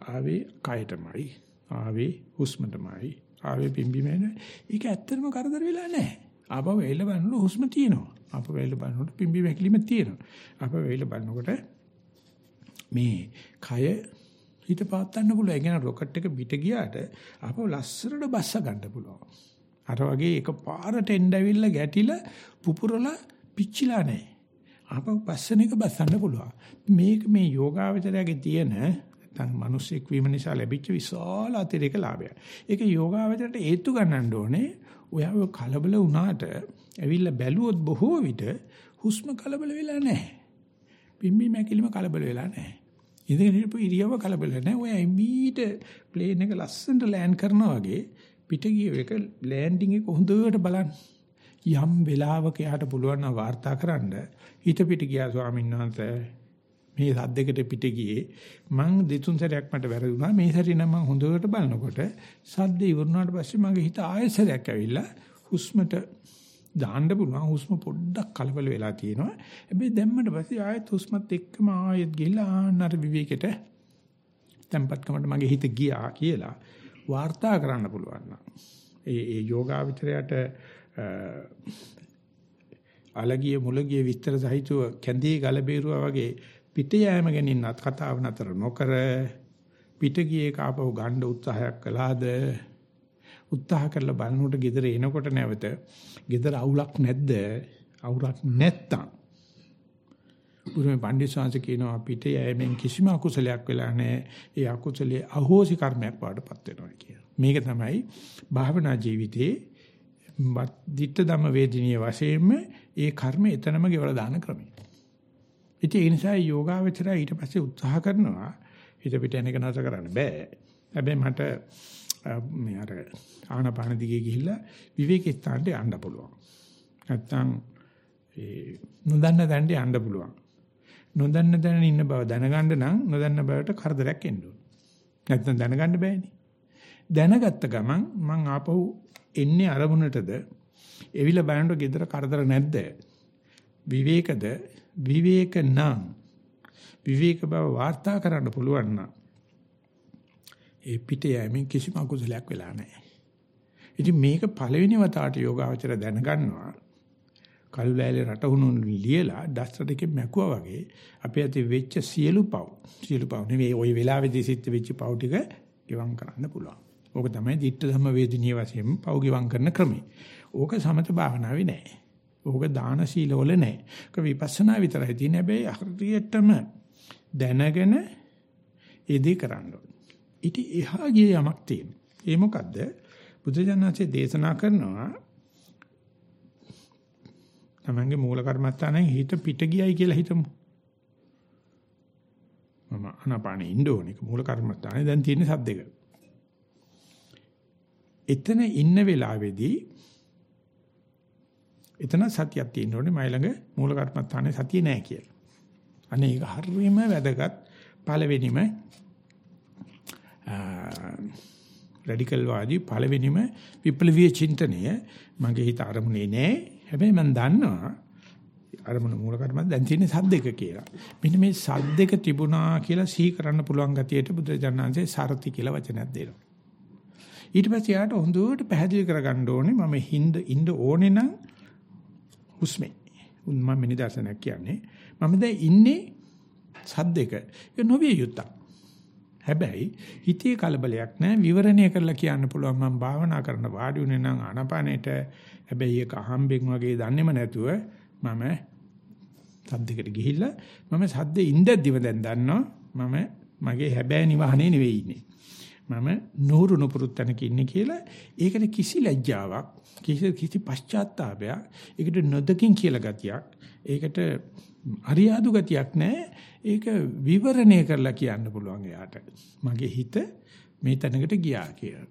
ආවේ කයටමයි. ආවේ හුස්මටමයි. ආවේ පිම්බිමේන. ඒක ඇත්තටම කරදර වෙලා නැහැ. ආපහු එළ බලනකොට හුස්ම තියෙනවා. ආපහු එළ බලනකොට පිම්බි වැකිලිම තියෙනවා. ආපහු එළ බලනකොට මේ කය හිත පාත්තන්න පුළුවන්. ඒ කියන්නේ රොකට් එක පිට ගියාට ආපහු ලස්සනට බස්ස ගන්න පුළුවන්. අර වගේ එක පාරට එන්න ඇවිල්ලා ගැටිලා පුපුරලා පිච්චිලා නැහැ. ආපහු පස්සන එක බස්සන්න පුළුවන්. මේක මේ යෝගාවචරයේ තියෙන නැත්නම් මිනිස්සෙක් වීම නිසා ලැබිච්ච විශාල අතිරේක ලාභයක්. ඒක යෝගාවචරයට හේතු ගන්නන්න ඕනේ. ඔයාව කලබල වුණාට ඇවිල්ලා බැලුවොත් බොහෝ විට හුස්ම කලබල වෙලා නැහැ. පිම්බි මැකිලිම කලබල වෙලා නැහැ. ඉඳගෙන ඉරපු ඉරියව කලබල නැහැ. ඔය එමීට ප්ලේන් එක ලස්සනට ලෑන්ඩ් කරනවා වගේ පිට ගිය එක ලෑන්ඩින් එක හොඳට බලන්න. යම් වෙලාවක යාට පුළුවන් නම් වාර්තා කරන්න. හිත පිට ගියා ස්වාමීන් වහන්සේ. මේ සද්දයකට පිට ගියේ. මං දෙතුන් සැරයක් මට වැරදුනා. මේ සැරේ නම් මං හොඳට බලනකොට සද්ද ඉවරුනාට පස්සේ මගේ හිත ආයෙසරයක් ඇවිල්ලා හුස්මට දාන්න පුළුවන්. හුස්ම පොඩ්ඩක් කලබල වෙලා තියෙනවා. හැබැයි දැම්මට පස්සේ ආයෙත් හුස්මත් එක්කම ආයෙත් ගිහලා ආන්නර විවේකෙට tempatකමට මගේ හිත ගියා කියලා වාර්තා කරන්න පුළුවන් නම්. ඒ ඒ යෝගාවචරයට අලගිය මුලගිය විස්තර සහිතව කැඳේ ගල බේරුවා වගේ පිට යෑම ගැනීමත් කතාව නතර නොකර පිට ගියේ කාපව ගන්න උත්සාහයක් කළාද? උත්සාහ කරලා බලනකොට ගෙදර එනකොට නැවත ගෙදර අවුලක් නැද්ද? අවුලක් නැත්තම්. බුදුම පඬිස්සංශ කියනවා පිට යෑමෙන් කිසිම අකුසලයක් වෙලා නැහැ. ඒ අකුසලයේ අහෝසි කර්මයක් වඩපත් වෙනවා කියන මේක තමයි භාවනා ජීවිතේ ditta ධම්ම වේදිනිය වශයෙන්ම ඒ කර්ම එතනම ගෙවලා දාන ක්‍රමය. ඉතින් ඒ නිසා යෝගාවචරය ඊට පස්සේ උත්සාහ කරනවා හිත පිට යන එක නැස කරන්න බෑ. හැබැයි මට මේ අර ආනපාන දිගේ ගිහිල්ලා විවේක ස්ථානට යන්න පුළුවන්. නැත්තම් ඒ නොදන්න තැනට යන්න පුළුවන්. නොදන්න තැන ඉන්න බව දැනගන්න නම් නොදන්න බවට කරදරයක් එන්න ඕන. නැත්තම් දැනගන්න බෑනේ. දැනගත්ත ගමන් මං ආපහු එන්නේ අරමුණටද එවිල බලනකොට gedara කරදර නැද්ද විවේකද විවේක නම් විවේක බව වාර්තා කරන්න පුළුවන් නම් ඒ පිට යෑමෙන් කිසිම අකුසලයක් වෙලා නැහැ. ඉතින් මේක පළවෙනි වතාවට යෝගාවචර දැනගන්නවා. කල්ුලෑලේ රටහුණු ලියලා දස්තර දෙකේ මැකුවා වගේ අපේ අතේ වෙච්ච සියලු පව් සියලු පව් නෙවෙයි ওই වෙලාවේදී සිත් වෙච්ච පව් ටික ගෙවම් කරන්න පුළුවන්. ඕක තමයි ditta ධම්ම වේදිනිය වශයෙන් පව් ගෙවම් කරන ක්‍රමය. ඕක සමත භාවනාවේ නෑ. ඕක දාන සීල වල නෑ. ඕක විපස්සනා විතරයි තියෙන හැබැයි හරියටම දැනගෙන ඉදි කරන්න ඕනේ. ඊට එහා ගිය යමක් තියෙනවා. ඒ මොකද්ද? බුදුජානනාංශයේ දේශනා කරනවා තමන්ගේ මූල කර්මස්ථානයෙන් හිත පිට ගියයි කියලා හිතමු. මම අනපානේ ඉන්න ඕනේ. මූල කර්මස්ථානේ දැන් තියෙන සද්දෙක. එතන ඉන්න වෙලාවේදී එතන සතියක් තියෙන්න ඕනේ මයි ළඟ මූල කර්මස්ථානේ සතිය නැහැ කියලා. අනේ ඒක හරියම වැදගත් පළවෙනිම රැඩිකල් වාදී පළවෙනිම විප්ලවීය චින්තනය මගේ හිත අරමුණේ නෑ හැබැයි මම දන්නවා අරමුණ මූල කර්මද දැන් තියෙන සද්දක කියලා. මෙන්න මේ සද්දක තිබුණා කියලා සිහි කරන්න පුළුවන් ගතියට බුදුරජාණන්සේ සරති කියලා වචනයක් දෙනවා. ඊට පස්සේ යාට හොඳට පැහැදිලි කරගන්න ඕනේ මම හින්ද ඉන්න ඕනේ නම් හුස්මේ. මම නිදර්ශනයක් කියන්නේ. මම දැන් ඉන්නේ සද්දක. ඒක නොවිය යුත්තක්. හැබැයි හිතේ කලබලයක් නැහැ විවරණය කරලා කියන්න පුළුවන් මම භාවනා කරන වාඩි උනේ නම් ආනපනෙට හැබැයි ඒක අහම්බෙන් වගේ දන්නේම නැතුව මම සද්දෙකට ගිහිල්ලා මම සද්දේ ඉඳද්දිම දැන් දන්නවා මම මගේ හැබෑ නිවහනේ නෙවෙයි ඉන්නේ මම නూరు නුපුරුත් තැනක ඉන්නේ කියලා ඒකට කිසි ලැජ්ජාවක් කිසි කිසි පශ්චාත්තාවයක් ඒකට නොදකින් කියලා ගතියක් ඒකට අරියාදු ගතියක් නැහැ. ඒක විවරණය කරලා කියන්න පුළුවන් එයාට. මගේ හිත මේ තැනකට ගියා කියලා.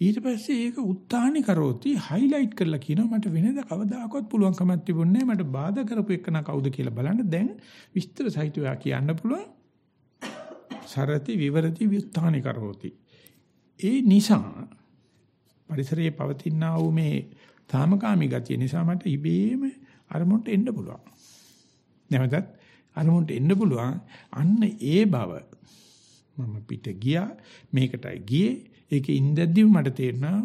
ඊට පස්සේ ඒක උත්හානි කරෝති හයිලයිට් කරලා කියනවා මට වෙනද කවදාකවත් පුළුවන් කමක් තිබුණේ මට බාධා කරපු එකන කවුද කියලා බලන්න දැන් විස්තර සහිතව කියන්න පුළුවන් සරති විවරති විඋත්හානි කරෝති. ඒ නිසා පරිසරයේ පවතිනා වූ මේ තාමකාමී ගතිය නිසා මට ඉබේම අරමුණට එන්න පුළුවන්. නැවතත් අරමුණට එන්න පුළුවන්. අන්න ඒ බව මම පිට ගියා. මේකටයි ගියේ. ඒකේ ඉඳද්දිම මට තේරුණා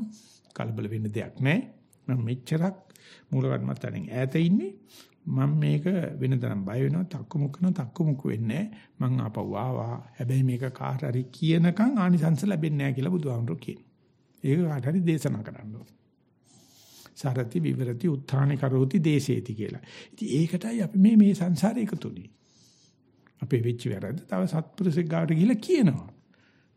කලබල වෙන්න දෙයක් නැහැ. මම මෙච්චරක් මූල කර්මත්තෙන් ඈත ඉන්නේ. මම මේක වෙනතරම් බය වෙනවා තක්කු මුක්කන තක්කු මුක්කු වෙන්නේ මං ආපහු ආවා හැබැයි මේක කාට හරි කියනකම් ආනිසංස ලැබෙන්නේ නැහැ කියලා බුදුහාමුදුරුවෝ කියනවා ඒක කාට හරි දේශනා කරන්න ඕනේ සරති විවරති උත්ථාන කරෝති දේශේති කියලා. ඉතින් ඒකටයි අපි මේ මේ සංසාරේ එකතුනේ. අපේ වෙච්ච වැරද්ද තව සත්පුරුෂෙක් ගාවට ගිහිල්ලා කියනවා.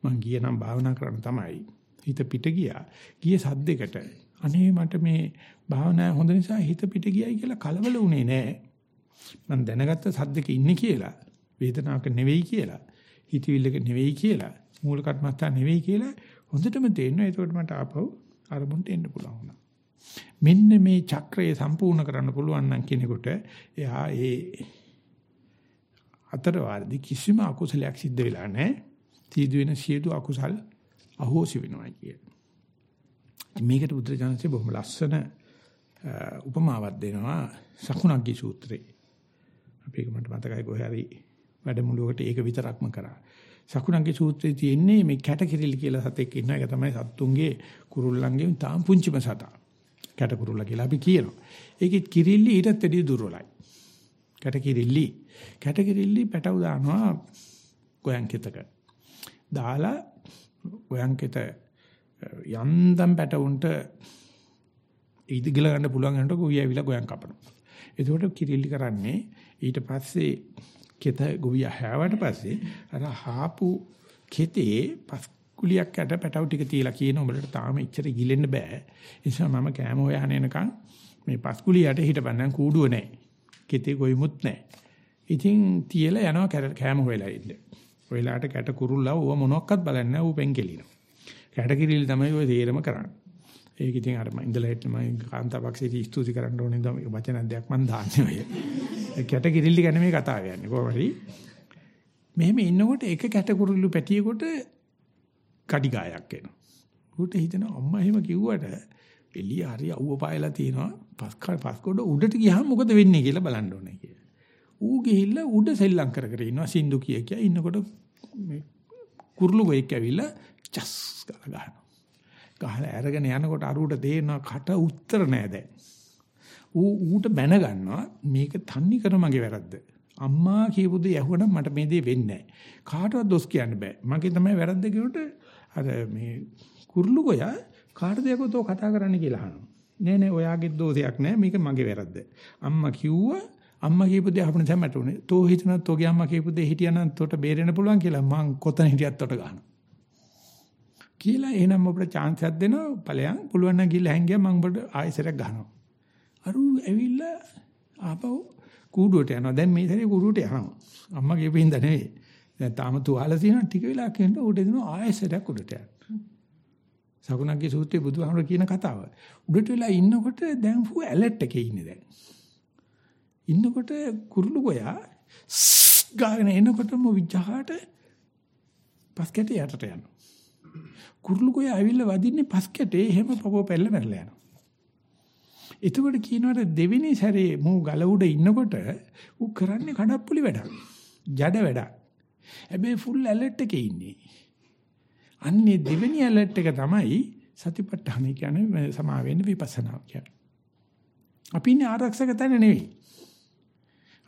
මං ගිය නම් භාවනා කරන්න තමයි. හිත පිට ගියා. ගියේ සද්දෙකට. අනේ මට මේ භාවනාව හොඳ නිසා හිත පිට ගියයි කියලා කලබල වුණේ නෑ. මං දැනගත්ත සද්දක ඉන්නේ කියලා. වේදනාවක නෙවෙයි කියලා. හිතවිල්ලක නෙවෙයි කියලා. මූල කර්මස්ථාන නෙවෙයි කියලා හොඳටම තේරෙනවා. ඒකට මට ආපහු අරමුණට එන්න පුළුවන් වුණා. මෙන්න මේ චක්‍රය සම්පූර්ණ කරන්න පුළුවන් නම් කෙනෙකුට එයා ඒ අතර වාරදි කිසිම අකුසලයක් සිද්ධ වෙලා නැහැ. තීදු වෙන සියලු අකුසල් අහෝසි වෙනවා කිය. මේකට බුදුරජාණන්සේ බොහොම ලස්සන උපමාවක් දෙනවා සකුණග්ගී සූත්‍රේ. අපි ඒක මට මතකයි කොහේ හරි වැඩමුළුවකට ඒක විතරක්ම කරා. සකුණග්ගේ සූත්‍රයේ තියෙන්නේ මේ කැටකිරිලි කියලා සතෙක් ඉන්නවා. ඒක තමයි සත්තුන්ගේ කුරුල්ලන්ගේ තාම පුංචිම සතා. කැටකුරුල්ලා කියලා අපි කියනවා. ඒකෙත් කිරිල්ලි ඊටත් වැඩිය දුර්වලයි. කැටකිරිල්ලි කැටකිරිල්ලි පැටව දානවා ගෝයන් කෙතක. දාලා ගෝයන් කෙත යන්තම් පැටවුන්ට ඉදිගල ගන්න පුළුවන් යනකොට ගොවිය ඇවිල්ලා ගෝයන් කපනවා. එතකොට කිරිල්ලි කරන්නේ ඊට පස්සේ කෙත ගොවිය හැවට පස්සේ අර හාපු කෙතේ පස් කුලියක් යට පැටව ටික තියලා කියන උඹලට තාම ඉච්චර ගිලෙන්න බෑ. ඒ නිසා මම කෑම හොයහන එනකන් මේ පස් කුලියට හිටපන්නම් කූඩුව නැහැ. කෙතේ ගොයිමුත් නැහැ. ඉතින් තියලා යනවා කෑම හොයලා ඉන්න. ඔයලාට කැට කුරුල්ලා ඌව මොනක්වත් බලන්නේ නැහැ ඌ පෙන්කෙලිනවා. කැට කිරිලි තමයි ඔය තේරම කරන්නේ. ඒක ඉතින් අර මම ඉඳලා හිටම කාන්තාවක්සේදී ස්තුති කරන්න ඕනේ නම් වචන දෙයක් මම දාන්නේ ඔය. කැට කිරිලි ගැන මේ කතාව යන්නේ කොහොමද? මෙහෙම ඉන්නකොට එක කැට කුරුල්ලු පැටියෙකුට කඩිගායක් එනවා. ඌට හිතෙනවා අම්මා එහෙම කිව්වට එළිය හරි අවුව පායලා තියෙනවා. පස් පස්කොඩ උඩට ගියාම මොකද වෙන්නේ කියලා බලන්න ඕනේ කියලා. ඌ ගිහිල්ලා උඩ සෙල්ලම් කර කර ඉන්නවා සින්දු කිය කිය ඉන්නකොට මේ කුරුළු ගොයෙක් ඇවිල්ලා චස් ගාලා ගහනවා. ගහලා අරගෙන යනකොට අරුවට තේරෙනවා කට උත්තර නෑ දැන්. ඌ ඌට බැන ගන්නවා මේක තන්නේ කර මගේ වැරද්ද. අම්මා කියපු දේ ඇහුවනම් මට මේ දේ වෙන්නේ නැහැ. කාටවත් දොස් කියන්න බෑ. මගේ තමයි වැරද්ද කියනට අර මේ කුරුළු ගෝයා කාටද යකෝ කතා කරන්න කියලා අහනවා. නෑ නෑ ඔයාගේ දෝෂයක් නෑ මේක මගේ වැරද්ද. අම්මා කිව්වා අම්මා කියපු දේ අපිට සැමට උනේ. තෝ හිතනත් ඔගේ අම්මා කියපු දේ හිටියනම් තොට බේරෙන්න පුළුවන් කියලා මං කොතන හිටියත් තොට ගන්නවා. කියලා එහෙනම් ඔබට chance එකක් දෙනවා ඵලයන් පුළුවන් නම් ගිහලා හැංගියා මං ඔබට ආයෙසරක් ගහනවා. අරු ඇවිල්ලා ආපහු කූඩුවට යනවා. දැන් මේ සැරේ කූඩුවට යනවා. අම්මා කියපින්ද නෙවෙයි. දැන් තාම තුවාල තියෙනවා ටික වෙලා කියනකොට උඩ දෙනවා ආයෙසරයක් උඩට යනවා. සකුණක්ගේ සූත්‍රයේ බුදුහාමර කියන කතාව. උඩට වෙලා ඉන්නකොට දැන් ෆු ඇලර්ට් එකේ ඉන්නේ දැන්. ඉන්නකොට කුරුළු ගෝයා ගාගෙන එනකොටම විජහාට පස්කැට යටට යනවා. කුරුළු ගෝයා ඇවිල්ලා වදින්නේ පස්කැටේ එහෙම පපුව පැල්ල මැරලා යනවා. එතකොට කියනවාට දෙවෙනි සැරේ මූ ගල උඩ ඉන්නකොට ඌ කරන්නේ කඩප්පුලි වැඩක්. ජඩ වැඩක්. හැබැයි ෆුල් ඇලර්ට් එකේ ඉන්නේ. අන්නේ දෙවෙනි ඇලර්ට් එක තමයි සතිපට්ඨාන කියන්නේ සමා වෙන්න විපස්සනා කියන්නේ. අපි ඉන්නේ ආරක්ෂක තැන නෙවෙයි.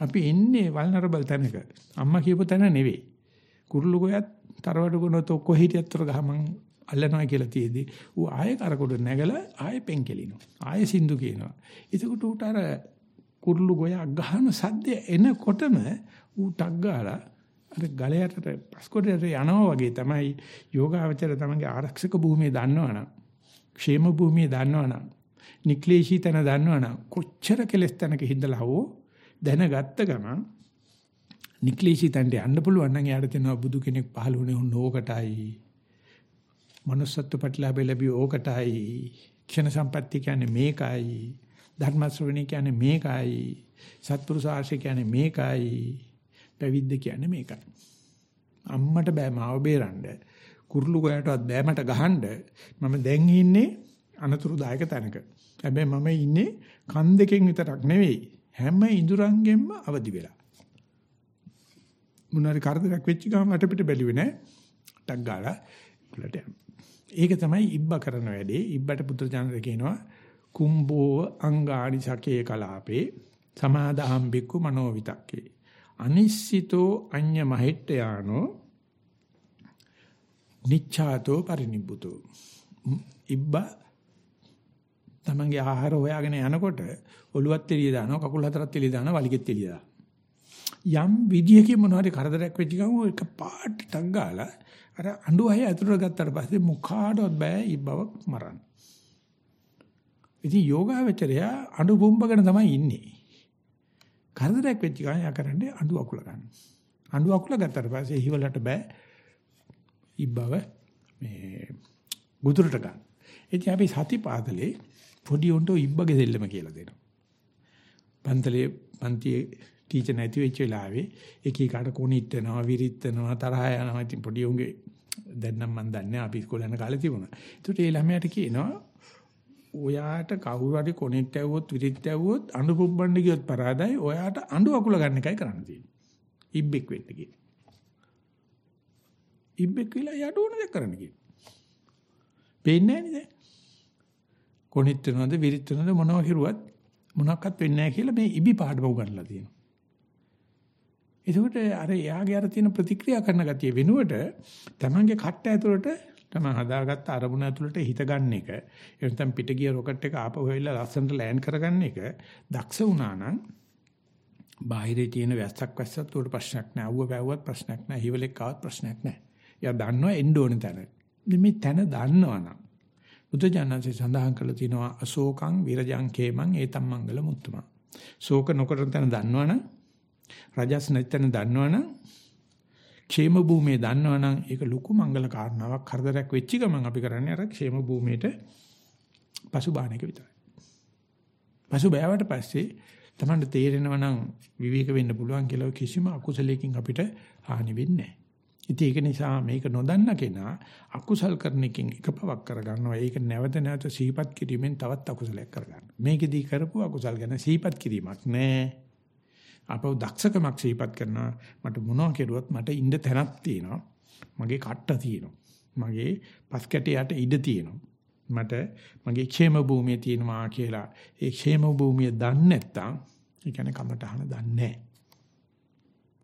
අපි ඉන්නේ වල්නරබල් තැනක. අම්මා කියපු තැන නෙවෙයි. කුරුළු ගොයත් තරවඩ ගුණත කො හිටියත්තර ගහමන් අල්ලනවා කියලා තියේදී ඌ ආයෙ කරකොඩ නැගලා ආයෙ පෙන්කෙලිනවා. ආයෙ සින්දු කියනවා. එතකොට ඌට අර කුරුළු ගොයා ගහන සද්ද එනකොටම ඌ ටක් ගාලා අර ගලයටට පස්කොඩට යනවා වගේ තමයි යෝගාවචර තමන්ගේ ආරක්ෂක භූමිය දන්නවනම් ക്ഷേම භූමිය දන්නවනම් නික්ලේශී තැන දන්නවනම් කොච්චර කෙලස් තැනක හිඳලා හෝ දැනගත්ත ගමන් නික්ලේශී තැනට යන්න පුළුවන් නම් එයාට තේනවා බුදු කෙනෙක් පහළ වුණේ උන් ඕකටයි manussත්ව ප්‍රතිලාභය ලැබිය ඕකටයි ක්ෂණ සම්පatti කියන්නේ මේකයි ධර්ම ශ්‍රවණය කියන්නේ මේකයි සත්පුරුෂ ආශ්‍රය කියන්නේ මේකයි පැවිද්ද කියන්නේ මේකයි. අම්මට බෑ මාව බේරන්න. කුරුළු ගෑටවත් බෑ මට ගහන්න. මම දැන් ඉන්නේ අනතුරුදායක තැනක. හැබැයි මම ඉන්නේ කන් දෙකෙන් විතරක් නෙවෙයි. හැම ඉඳුරංගෙන්ම අවදි වෙලා. මොනාරි කරදරයක් වෙච්ච ගමන් අටපිට බැලුවේ නෑ. ටක් ගාලා උලට යනවා. ඒක තමයි ඉබ්බා කරන වැඩේ. ඉබ්බට පුත්‍රජානක කියනවා කුම්බෝ අංගානි සකේ කලාපේ සමාදාහම් බික්කු මනෝවිතක්කේ අනිශ්චිතෝ අඤ්ඤ මහිට්ඨයානෝ නිච්ඡාතෝ පරිනිබ්බුතෝ ඉබ්බා තමන්ගේ ආහාර හොයාගෙන යනකොට ඔළුවත් එළිය දානවා කකුල් හතරත් එළිය දානවා වලිගෙත් එළිය දානවා යම් විදියකින් මොනවාරි කරදරයක් වෙච්ච ගමන් එක පාට ටක් ගාලා අර අඬු අය ඇතුළට ගත්තාට පස්සේ මුඛාඩවත් බෑ ඉබ්බව මරන්න. ඉතින් යෝගාවචරය අඬු බොම්බගෙන තමයි ඉන්නේ. කරදරයක් වෙච්ච ගමන් යා කරන්නේ අඬු අකුල ගන්න. අඬු අකුල ගත්තට පස්සේ හිවලට බෑ ඉබ්බව මේ ගුදුරට ගන්න. ඉතින් අපි සතිපාදලේ පොඩි උන්ට ඉබ්බගේ දෙල්ලම කියලා දෙනවා. පන්තලේ පන්තියේ ටීචර් නැති වෙච්ච වෙලාවේ එක එකට කොනිටනවා විරිටනවා තරහ යනවා. ඉතින් පොඩි උන්ගේ දැන් නම් මන් දන්නේ අපි ඉස්කෝලේ යන කාලේ තිබුණා. ඒකට ඒ ළමයාට කියනවා ඔයාට කවුරු හරි කොනෙට් ඇව්වොත් විරිත් ඇව්වොත් අඬු පුබ්බන්න ගියොත් පරාදයි. ඔයාට අඬු අකුල ගන්න එකයි කරන්න තියෙන්නේ. ඉබ්බෙක් වෙන්න කියන. ඉබ්බෙක් කියලා යට ඕන දෙයක් කරන්න කියන. පේන්නේ නැහැ නේද? කොනෙට් වෙනවද විරිත් වෙනවද මොනවා හිරුවත් මොනක්වත් වෙන්නේ නැහැ කියලා මේ ඉබි පාඩම උගන්ලා තියෙනවා. එතකොට අර එයාගේ අර තියෙන ප්‍රතික්‍රියා කරන ගතිය වෙනුවට තමන්ගේ කට්ට ඇතුළට තමන් හදාගත්ත අරමුණ ඇතුළට හිත ගන්න එක එනතම් පිට ගිය රොකට් එක ආපහු වෙලා ලස්සනට ලෑන්ඩ් කරගන්න එක දක්ෂ වුණා නම් බාහිරේ තියෙන වැස්සක් වැස්සත් උඩ ප්‍රශ්නයක් නෑ. අවුව වැවුවත් ප්‍රශ්නයක් නෑ. හිවලෙක් ආවත් ප්‍රශ්නයක් නෑ. එයා දන්නවා එන්න ඕන තැන. මේ තැන දන්නවනම් බුදුජානන්සේ සඳහන් කළා තිනවා අශෝකං විරජං කේමං ඒතම් මංගල මුත්තම. ශෝක නොකරන තැන දන්නවනම් රජස් නැතන දන්නවනම් ക്ഷേම භූමිය දන්නවනම් ඒක ලොකු මංගල කාරණාවක් හරදරයක් වෙච්ච ගමන් අපි කරන්නේ අර ക്ഷേම භූමියට පසුබාහන එක විතරයි. පසු බෑවට පස්සේ තමන්ට තේරෙනවා නම් විවේක වෙන්න පුළුවන් කියලා කිසිම අකුසලයකින් අපිට හානි වෙන්නේ නැහැ. ඉතින් ඒක නිසා මේක නොදන්න කෙනා අකුසල් කරන එකෙන් එකපවක් කරගන්නවා. ඒක නැවත නැවත සිහිපත් කිරීමෙන් තවත් අකුසලයක් කරගන්නවා. මේකෙදී කරපු අකුසල් ගැන සිහිපත් කිරීමක් නැහැ. අපව දක්ෂකමක් සිහිපත් කරනවා. මට මොනවා කෙරුවත් මට ඉන්න තැනක් තියෙනවා. මගේ කට්ට තියෙනවා. මගේ පස් කැටයට ඉඩ තියෙනවා. මට මගේ ക്ഷേම භූමිය තියෙනවා කියලා. ඒ ക്ഷേම භූමිය දන්නේ නැත්තම් ඒ කියන්නේ කමටහන දන්නේ නැහැ.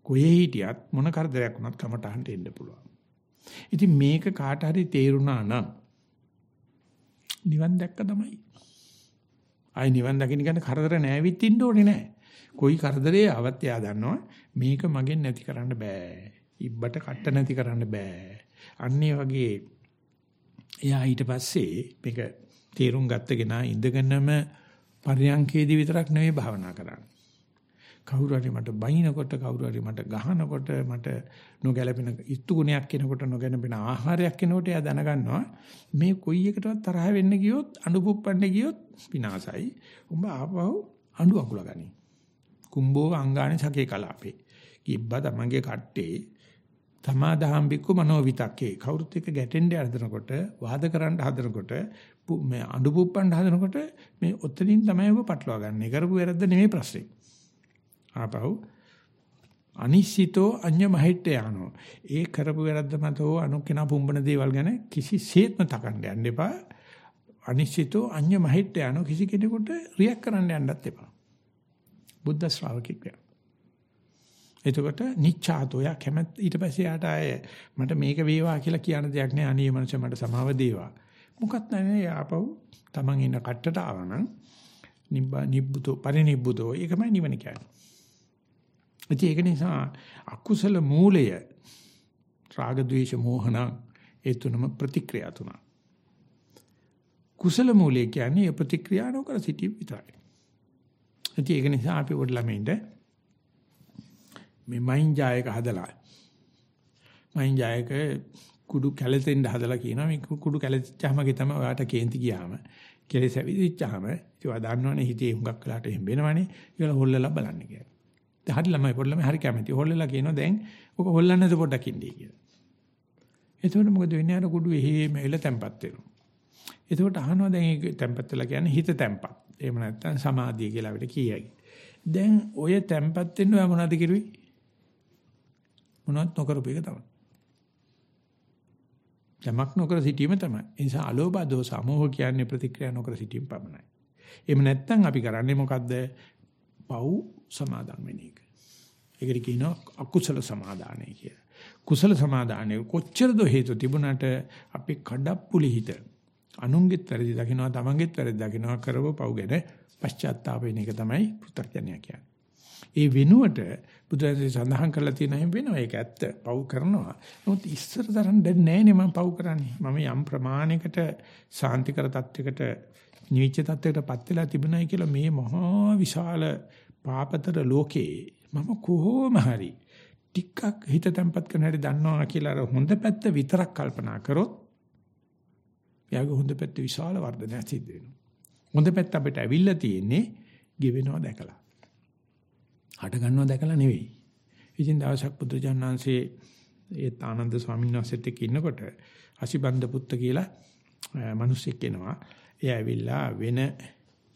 කොහේ හිටියත් මොන කරදරයක් වුණත් කමටහනට එන්න පුළුවන්. ඉතින් මේක කාට හරි තේරුණා නම් නිවන් දැක්ක තමයි. ආයි නිවන් දකින්න ගන්න කරදර නැවිත් ඉන්න ඕනේ නැහැ. කොයි කරදරේ ආවත් එයා දන්නවා මේක මගෙන් නැති කරන්න බෑ. ඉබ්බට කට්ට නැති කරන්න බෑ. අන්නේ වගේ එයා ඊට පස්සේ මේක තේරුම් ගත්තගෙන ඉඳගෙනම පරියන්කේදී විතරක් නෙවෙයි භාවනා කරන්නේ. කවුරු හරි මට බයිනකොට කවුරු හරි මට ගහනකොට මට නොගැලපෙන ඉස්තු ගුණයක් කෙනකොට නොගැලපෙන ආහාරයක් කෙනකොට එයා දැනගන්නවා මේ කොයි එකටවත් තරහ වෙන්න ගියොත් අඬුපුප්පන්න ගියොත් විනාසයි. උඹ ආපහු අඬු අකුල ගනි. කුම්බෝ අංගානේ සකේ කලාපේ. කිබ්බා තමන්ගේ කට්ටේ තමාදහම් බික්කු මනෝවිතක්කේ කවුරුත් එක්ක ගැටෙන්න හදනකොට වාද කරන්න හදනකොට මේ අඬු පුප්පන්න හදනකොට මේ ඔතනින් තමයි ඔබ පටලවා ගන්න. කරපු වැරද්ද නෙමෙයි ප්‍රශ්නේ. ආපහු අනිශ්චිතෝ අඤ්ඤ මහිට්ට යano. ඒ කරපු වැරද්ද මත හෝ අනුකිනා පුම්බන දේවල් ගැන කිසිසේත්ම තකන්න යන්න එපා. අනිශ්චිතෝ අඤ්ඤ මහිට්ට යano කිසි කෙනෙකුට රියැක්ට් කරන්න යන්නත් එපා. බුද්ධ ශ්‍රාවකෙක් වෙනවා. එතකොට නිච්ඡාතෝ යා කැමැත් ඊට පස්සේ යාට ආය මට මේක වේවා කියලා කියන දෙයක් නෑ. අනේ මනස මට සමාව දේවා. මොකක් නැහැ යාපව් Taman ඉන්න කට්ටට ආවනම් නිබ්බා නිබ්බුතෝ පරිනිබ්බුතෝ ඒකමයි නිවන කියන්නේ. ඒක නිසා අකුසල මූලය රාග ద్వේෂ මෝහන ඒ තුනම ප්‍රතික්‍රියා තුන කුසල මූලය කියන්නේ ප්‍රතික්‍රියා නොකර සිටීම විතරයි. ඒක නිසා අපි පොඩි ළමයින්ට මේ මයින් ජායක හදලා මයින් ජායක කුඩු කැලෙතෙන් හදලා කියනවා මේ කුඩු කැලෙච්චාම තමයි ඔයාට කේන්ති ගියාම කෙලෙස් ඇවිදිච්චාම ඒවා දන්නවනේ හිතේ හුඟක් වෙලාට හම්බෙනවනේ ඒකල හොල්ලලා බලන්න කියලා. දැන් හරි ළමයි පොඩි ළමයි හරි කැමති හොල්ලලා කියනවා දැන් ඔක හොල්ලන්නද පොඩ්ඩක් ඉන්නේ කියලා. එතකොට මොකද වෙන්නේ අර කුඩු එහෙම එල තැම්පත් වෙනවා. එතකොට අහනවා දැන් ඒක තැම්පත් වෙලා කියන්නේ හිත තැම්පත්. එහෙම නැත්නම් සමාධිය කියලා අපිට කියයි. දැන් ඔය තැම්පත් වෙන්න ඔයා මොනවද කිරුවේ? මොනවත් නොකරපු එක තමයි. යමක් නොකර සිටීම තමයි. ඒ නිසා අලෝභ දෝස අමෝහ කියන්නේ ප්‍රතික්‍රියා නොකර සිටීම පමණයි. එහෙම නැත්නම් අපි කරන්නේ මොකද්ද? පව් සමාදන් වෙන එක. ඒකට කියනවා අකුසල සමාදානය කියලා. කුසල සමාදානය කොච්චර දෝ හේතු තිබුණාට අපි කඩප්පුලි හිත අනුන්ගෙත් වැරදි දකින්නවා තමන්ගෙත් වැරදි දකින්නවා කරව පව් ගැන පශ්චාත්තාප වෙන එක තමයි පෘථග්ජනය කියන්නේ. ඒ වෙනුවට බුදුරජාණන් සඳහන් කරලා තියෙන හැම වෙනවා ඒක ඇත්ත. පව් කරනවා. නමුත් ඉස්සර තරම් දැන් නැහැනේ මම පව් කරන්නේ. මම යම් ප්‍රමාණයකට සාන්තිකර තත්වයකට නිවිච්ච තත්වයකටපත් වෙලා තිබුණයි කියලා මේ මහා විශාල පාපතර ලෝකේ මම කොහොම හරි ටිකක් හිත තැම්පත් කරන හැටි දන්නවා කියලා අර හොඳ පැත්ත විතරක් කල්පනා කරොත් යාගේ හොඳ පැත්ත විශාල වර්ධනයක් සිද්ධ වෙනවා. හොඳ පැත්ත අපිට ඇවිල්ලා තියෙන්නේ ගෙවෙනවා දැකලා. හට ගන්නව දැකලා නෙවෙයි. ඉතින් දවසක් බුදුජානනාංශේ ඒ ආනන්ද ස්වාමීන් වහන්සේත් එක්ක ඉන්නකොට අසිබන්ද පුත්ත කියලා මිනිස්සෙක් එනවා. එයා ඇවිල්ලා වෙන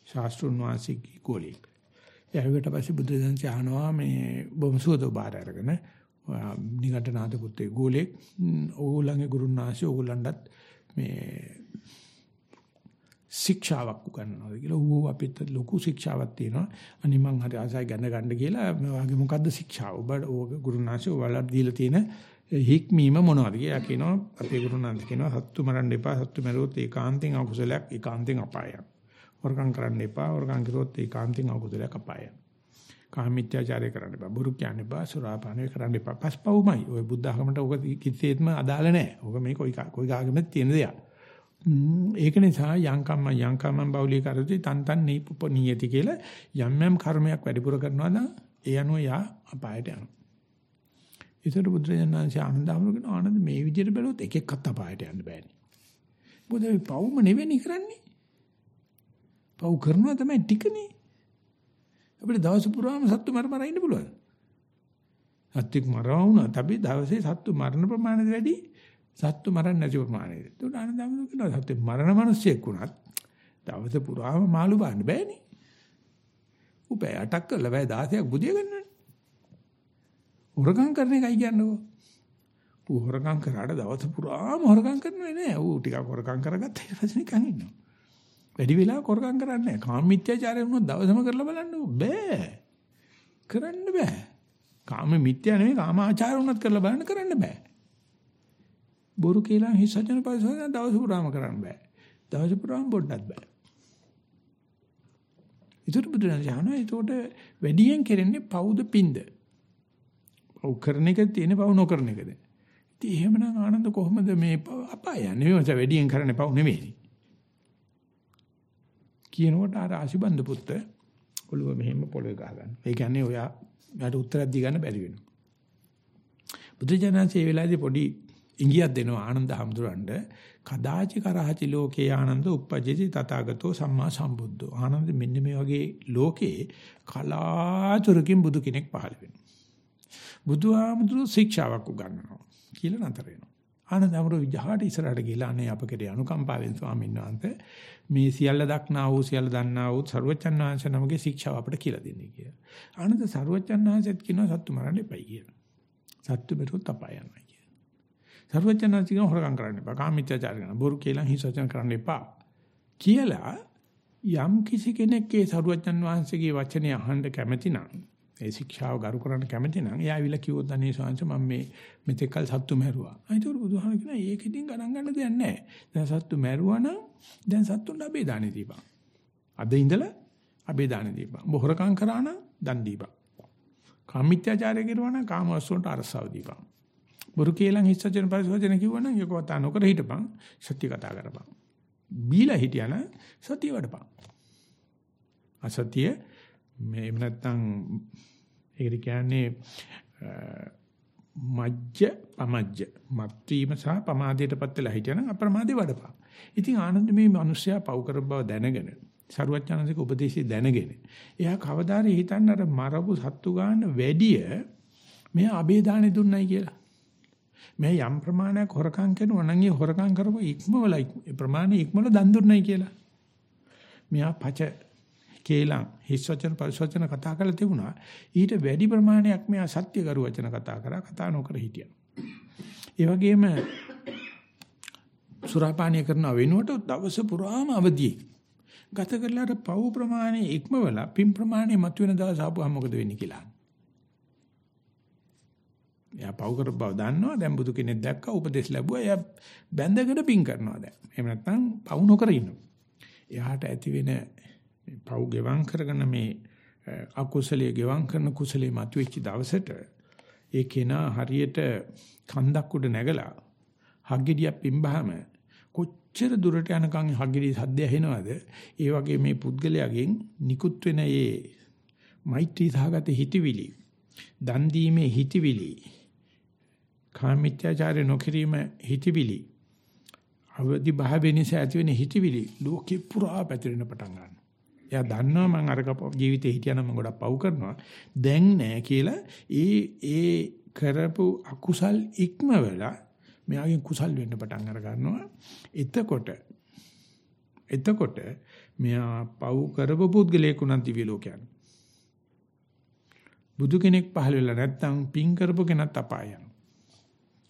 ශාස්ත්‍රුන් වහන්සේගේ ගෝලෙක්. එයාට පස්සේ බුදුදහම අහනවා මේ බොම්සුවද බාර අරගෙන නිගණ්ඨනාථ පුත්තේ ගෝලෙක් ඕගොල්ලන්ගේ ගුරුනාංශය ඕගොල්ලන්ටත් මේ ශික්ෂාවක් උගන්වනවා කියලා. ඌ අපිට ලොකු ශික්ෂාවක් තියෙනවා. අනි මං හරි ආසයි ගන්න ගන්න කියලා වාගේ මොකද්ද ශික්ෂාව? ඔබ ඕක ගුරුනාංශය ඔයාලට දීලා තියෙන හික්මීම මොනවද කියලා කියනවා. අපේ ගුරුනාංශ කියනවා සත්තු මරන්න එපා සත්තු මරුවොත් ඒකාන්තෙන් අකුසලයක් ඒකාන්තෙන් අපායක්. වරකම් කරන්න එපා වරකම් කරුවොත් ඒකාන්තෙන් අකුසලයක් අපායක්. කාමීත්‍යාචාරය කරන්න එපා බුරු කියන්න එපා සුරාපානය කරන්න එපා පස්පවුමයි ඔය බුද්ධ ආගමට ඔක කිසිසේත්ම අදාළ නැහැ ඔක මේ කොයි කොයි ආගමෙත් තියෙන දෙයක් ඒක නිසා යංකම්ම යංකම්ම බෞලී කරති තන් තන් නීපුපනීයති කියලා යම් යම් කර්මයක් වැඩිපුර කරනවා නම් ඒ අනුව යා අපායට යනවා. ඒතර බුදුරජාණන්සේ ආනන්දවරුගෙන ආනන්ද මේ විදිහට බැලුවොත් එක එක්කත් අපායට යන්න බෑනේ. මොකද මේ පවුම නෙවෙයි කරන්නේ. පව් කරනවා තමයි ටිකනේ. අපිට දවස පුරාම සත්තු මර මර ඉන්න පුළුවන්. සත්‍යක් මරා වුණා. අපි දවසේ සත්තු මරණ ප්‍රමාණය වැඩි සත්තු මරන්නේ නැති ප්‍රමාණයද. ඒකට ආනන්දම කියනවා සත්තු මරණ මිනිස්සෙක් වුණත් දවස පුරාම මාළු බාන්න බෑනේ. උපේ අටක් කරලා බෑ 16ක් බුදිය ගන්නනේ. හොරකම් කරන එකයි කියන්නකෝ. ඌ හොරකම් කරාට දවස පුරාම හොරකම් කරන්නේ නෑ. ඌ ටිකක් හොරකම් කරගත්ත ඊට පස්සේ නිකන් ඉන්නවා. වැඩි වෙලාවක් හොරකම් කරන්නේ නෑ. කාම මිත්‍යාචාරය වුණොත් දවසම කරලා බලන්නකෝ. බෑ. කරන්න බෑ. කාම මිත්‍යා නෙවෙයි කාම ආචාර වුණත් කරලා බලන්න කරන්න බෑ. බොරු කියලා හිස් වචන පරිසෝදන දවස පුරාම කරන්න බෑ. දවස පුරාම පොඩ්ඩක් බෑ. ඒකට බුදුරජාණන් කියනවා ඒකට වැඩියෙන් කරන්නේ පවුද පින්ද? පව් කරන එක තියෙන පව් නොකරන එකද? ඉතින් එහෙමනම් ආනන්ද කොහොමද මේ අපාය යන්නේ? මේ වැඩියෙන් කරන්නේ පව් නෙමෙයි. කියනකොට අර ආශිබන්ද පුත්ත ඔළුව මෙහෙම පොළවේ ගහ ගන්න. ඒ කියන්නේ ඔයා යාට උත්තරයක් දී ගන්න බැරි වෙනවා. බුදුජානන්සේ ඒ වෙලාවේදී පොඩි ඉංගියක් දෙනවා ආනන්ද හැමදුරන්ට කදාචි කරහචි ලෝකේ ආනන්ද uppajjati තථාගතෝ සම්මා සම්බුද්ධෝ ආනන්ද මෙන්න මේ වගේ ලෝකේ කලාතුරකින් බුදු කෙනෙක් පහළ වෙනවා බුදුහාමුදුරු ශික්ෂාවක් උගන්වනවා කියලා නතර වෙනවා ආනන්දමරු විජහාට ඉස්සරහට ගිහිලා අනේ අප කෙරේ අනුකම්පාවෙන් ස්වාමීන් වහන්සේ මේ සියල්ල දක්නා වූ සියල්ල දන්නා වූ සර්වචන් වහන්සේ නමගේ ශික්ෂාව අපට කියලා දෙන්නේ කියලා. ආනන්ද සර්වචන් වහන්සේත් කියනවා සත්තු මරන්න එපයි කියලා. සත්තු මෙරුත් අපාය යනවා කියලා. සර්වචන් වහන්සේ කියන හොරකම් කරන්න එපා. කාමීත්‍යචාර කරන්න. බොරු කියලා හිංසචන කරන්න එපා. කියලා යම් කිසි කෙනෙක්ගේ සර්වචන් වහන්සේගේ වචනේ අහන්න කැමති නම් ඒ ශික්ෂාව ගරු කරන්න කැමති නම් එයා විල කිව්වොත් අනේ ස්වාංශ මම මේ මෙතෙක්කල් සත්තු මැරුවා. අයිතෝර බුදුහාම කියනවා ඒකෙදින් ගණන් ගන්න දෙයක් නැහැ. දැන් සත්තු මැරුවා නම් දැන් සත්තුන්ට අබේ දානේ දීපන්. අද ඉඳලා අබේ දානේ දීපන්. ඔබ හොරකම් කරා නම් දන් දීපන්. කාමීත්‍යචාරය කරුවා නම් කාම වස්තුන්ට අරසාව දීපන්. බොරු කියලා හිස්සචන පරිසවචන කිව්වනම් ඒක කතා නොකර හිටපන් සත්‍ය කතා කරපන්. බීලා හිටියන සතිය වඩපන්. අසතිය මේ නැත්තම් ඒකට කියන්නේ මජ්ජ පමජ්ජ මත්වීම සහ පමාදයටපත් වෙලා හිටියනම් අප්‍රමාදේ වඩපන්. ඉතින් ආනන්ද මේ මිනිස්සයා පව් කර බව දැනගෙන සරුවච්චානසික උපදේශي දැනගෙන එයා කවදාරි හිතන්න අර මරපු සත්තු ගන්න වැඩිය මේ අබේදානෙ දුන්නයි කියලා. මේ යම් ප්‍රමාණයක් හොරකම් කරනවා නම් ඒ හොරකම් කරපුව ඉක්මවල ප්‍රමාණය ඉක්මවල දන් දුන්නයි කියලා. මෙයා පච කේලම් හිස් වචන පරිසවචන කතා කරලා තිබුණා. ඊට වැඩි ප්‍රමාණයක් මෙයා සත්‍ය කරු වචන කතා කරා කතා නොකර හිටියා. ඒ වගේම සුරාපානය කරන වෙනුවට දවස පුරාම අවදියේ ගත කරලා පව් ප්‍රමාණය ඉක්මවලා පින් ප්‍රමාණය මතුවෙන දවස් ආපුවම මොකද වෙන්නේ කියලා. එයා පව් කර බව දන්නවා. දැන් බුදු කෙනෙක් දැක්කා උපදේශ ලැබුවා. එයා බැඳගෙන පින් කරනවා දැන්. එහෙම නැත්නම් පව් නොකර ඉන්නවා. එයාට ඇති වෙන පව් ගෙවම් කරගෙන මේ අකුසලයේ ගෙවම් කරන කුසලයේ මතුවෙච්ච දවසට ඒ කෙනා හරියට කන්දක් උඩ නැගලා හග්ගෙඩියක් පිම්බහම කොච්චර දුරට යනකම් හග්ගෙඩිය සද්ද ඇහෙනවද? ඒ වගේ මේ පුද්ගලයාගෙන් නිකුත් වෙන ඒ මෛත්‍රී සහගත හිතවිලි දන් දීමේ හිතවිලි කාමීත්‍යාචාරය නොකිරීම හිතවිලි අවදි භාවය නිසා ඇතිවෙන හිතවිලි ලෝකේ පුරා පැතිරෙන පටන් ගන්නවා. එයා දන්නවා මම අර ජීවිතේ හිටියනම් මම ගොඩක් පව් කරනවා. දැන් නෑ කියලා ඒ ඒ කරපු අකුසල් ඉක්මවලා මෙයාගෙන් කුසල් වෙන්න පටන් අර ගන්නවා. එතකොට එතකොට මෙයා පව් කරපු පුද්ගලයෙක් උනන් දිව්‍ය ලෝකයන්. බුදු කෙනෙක් පහළ වෙලා නැත්නම් පින් කරපු කෙනත් අපාය යනවා.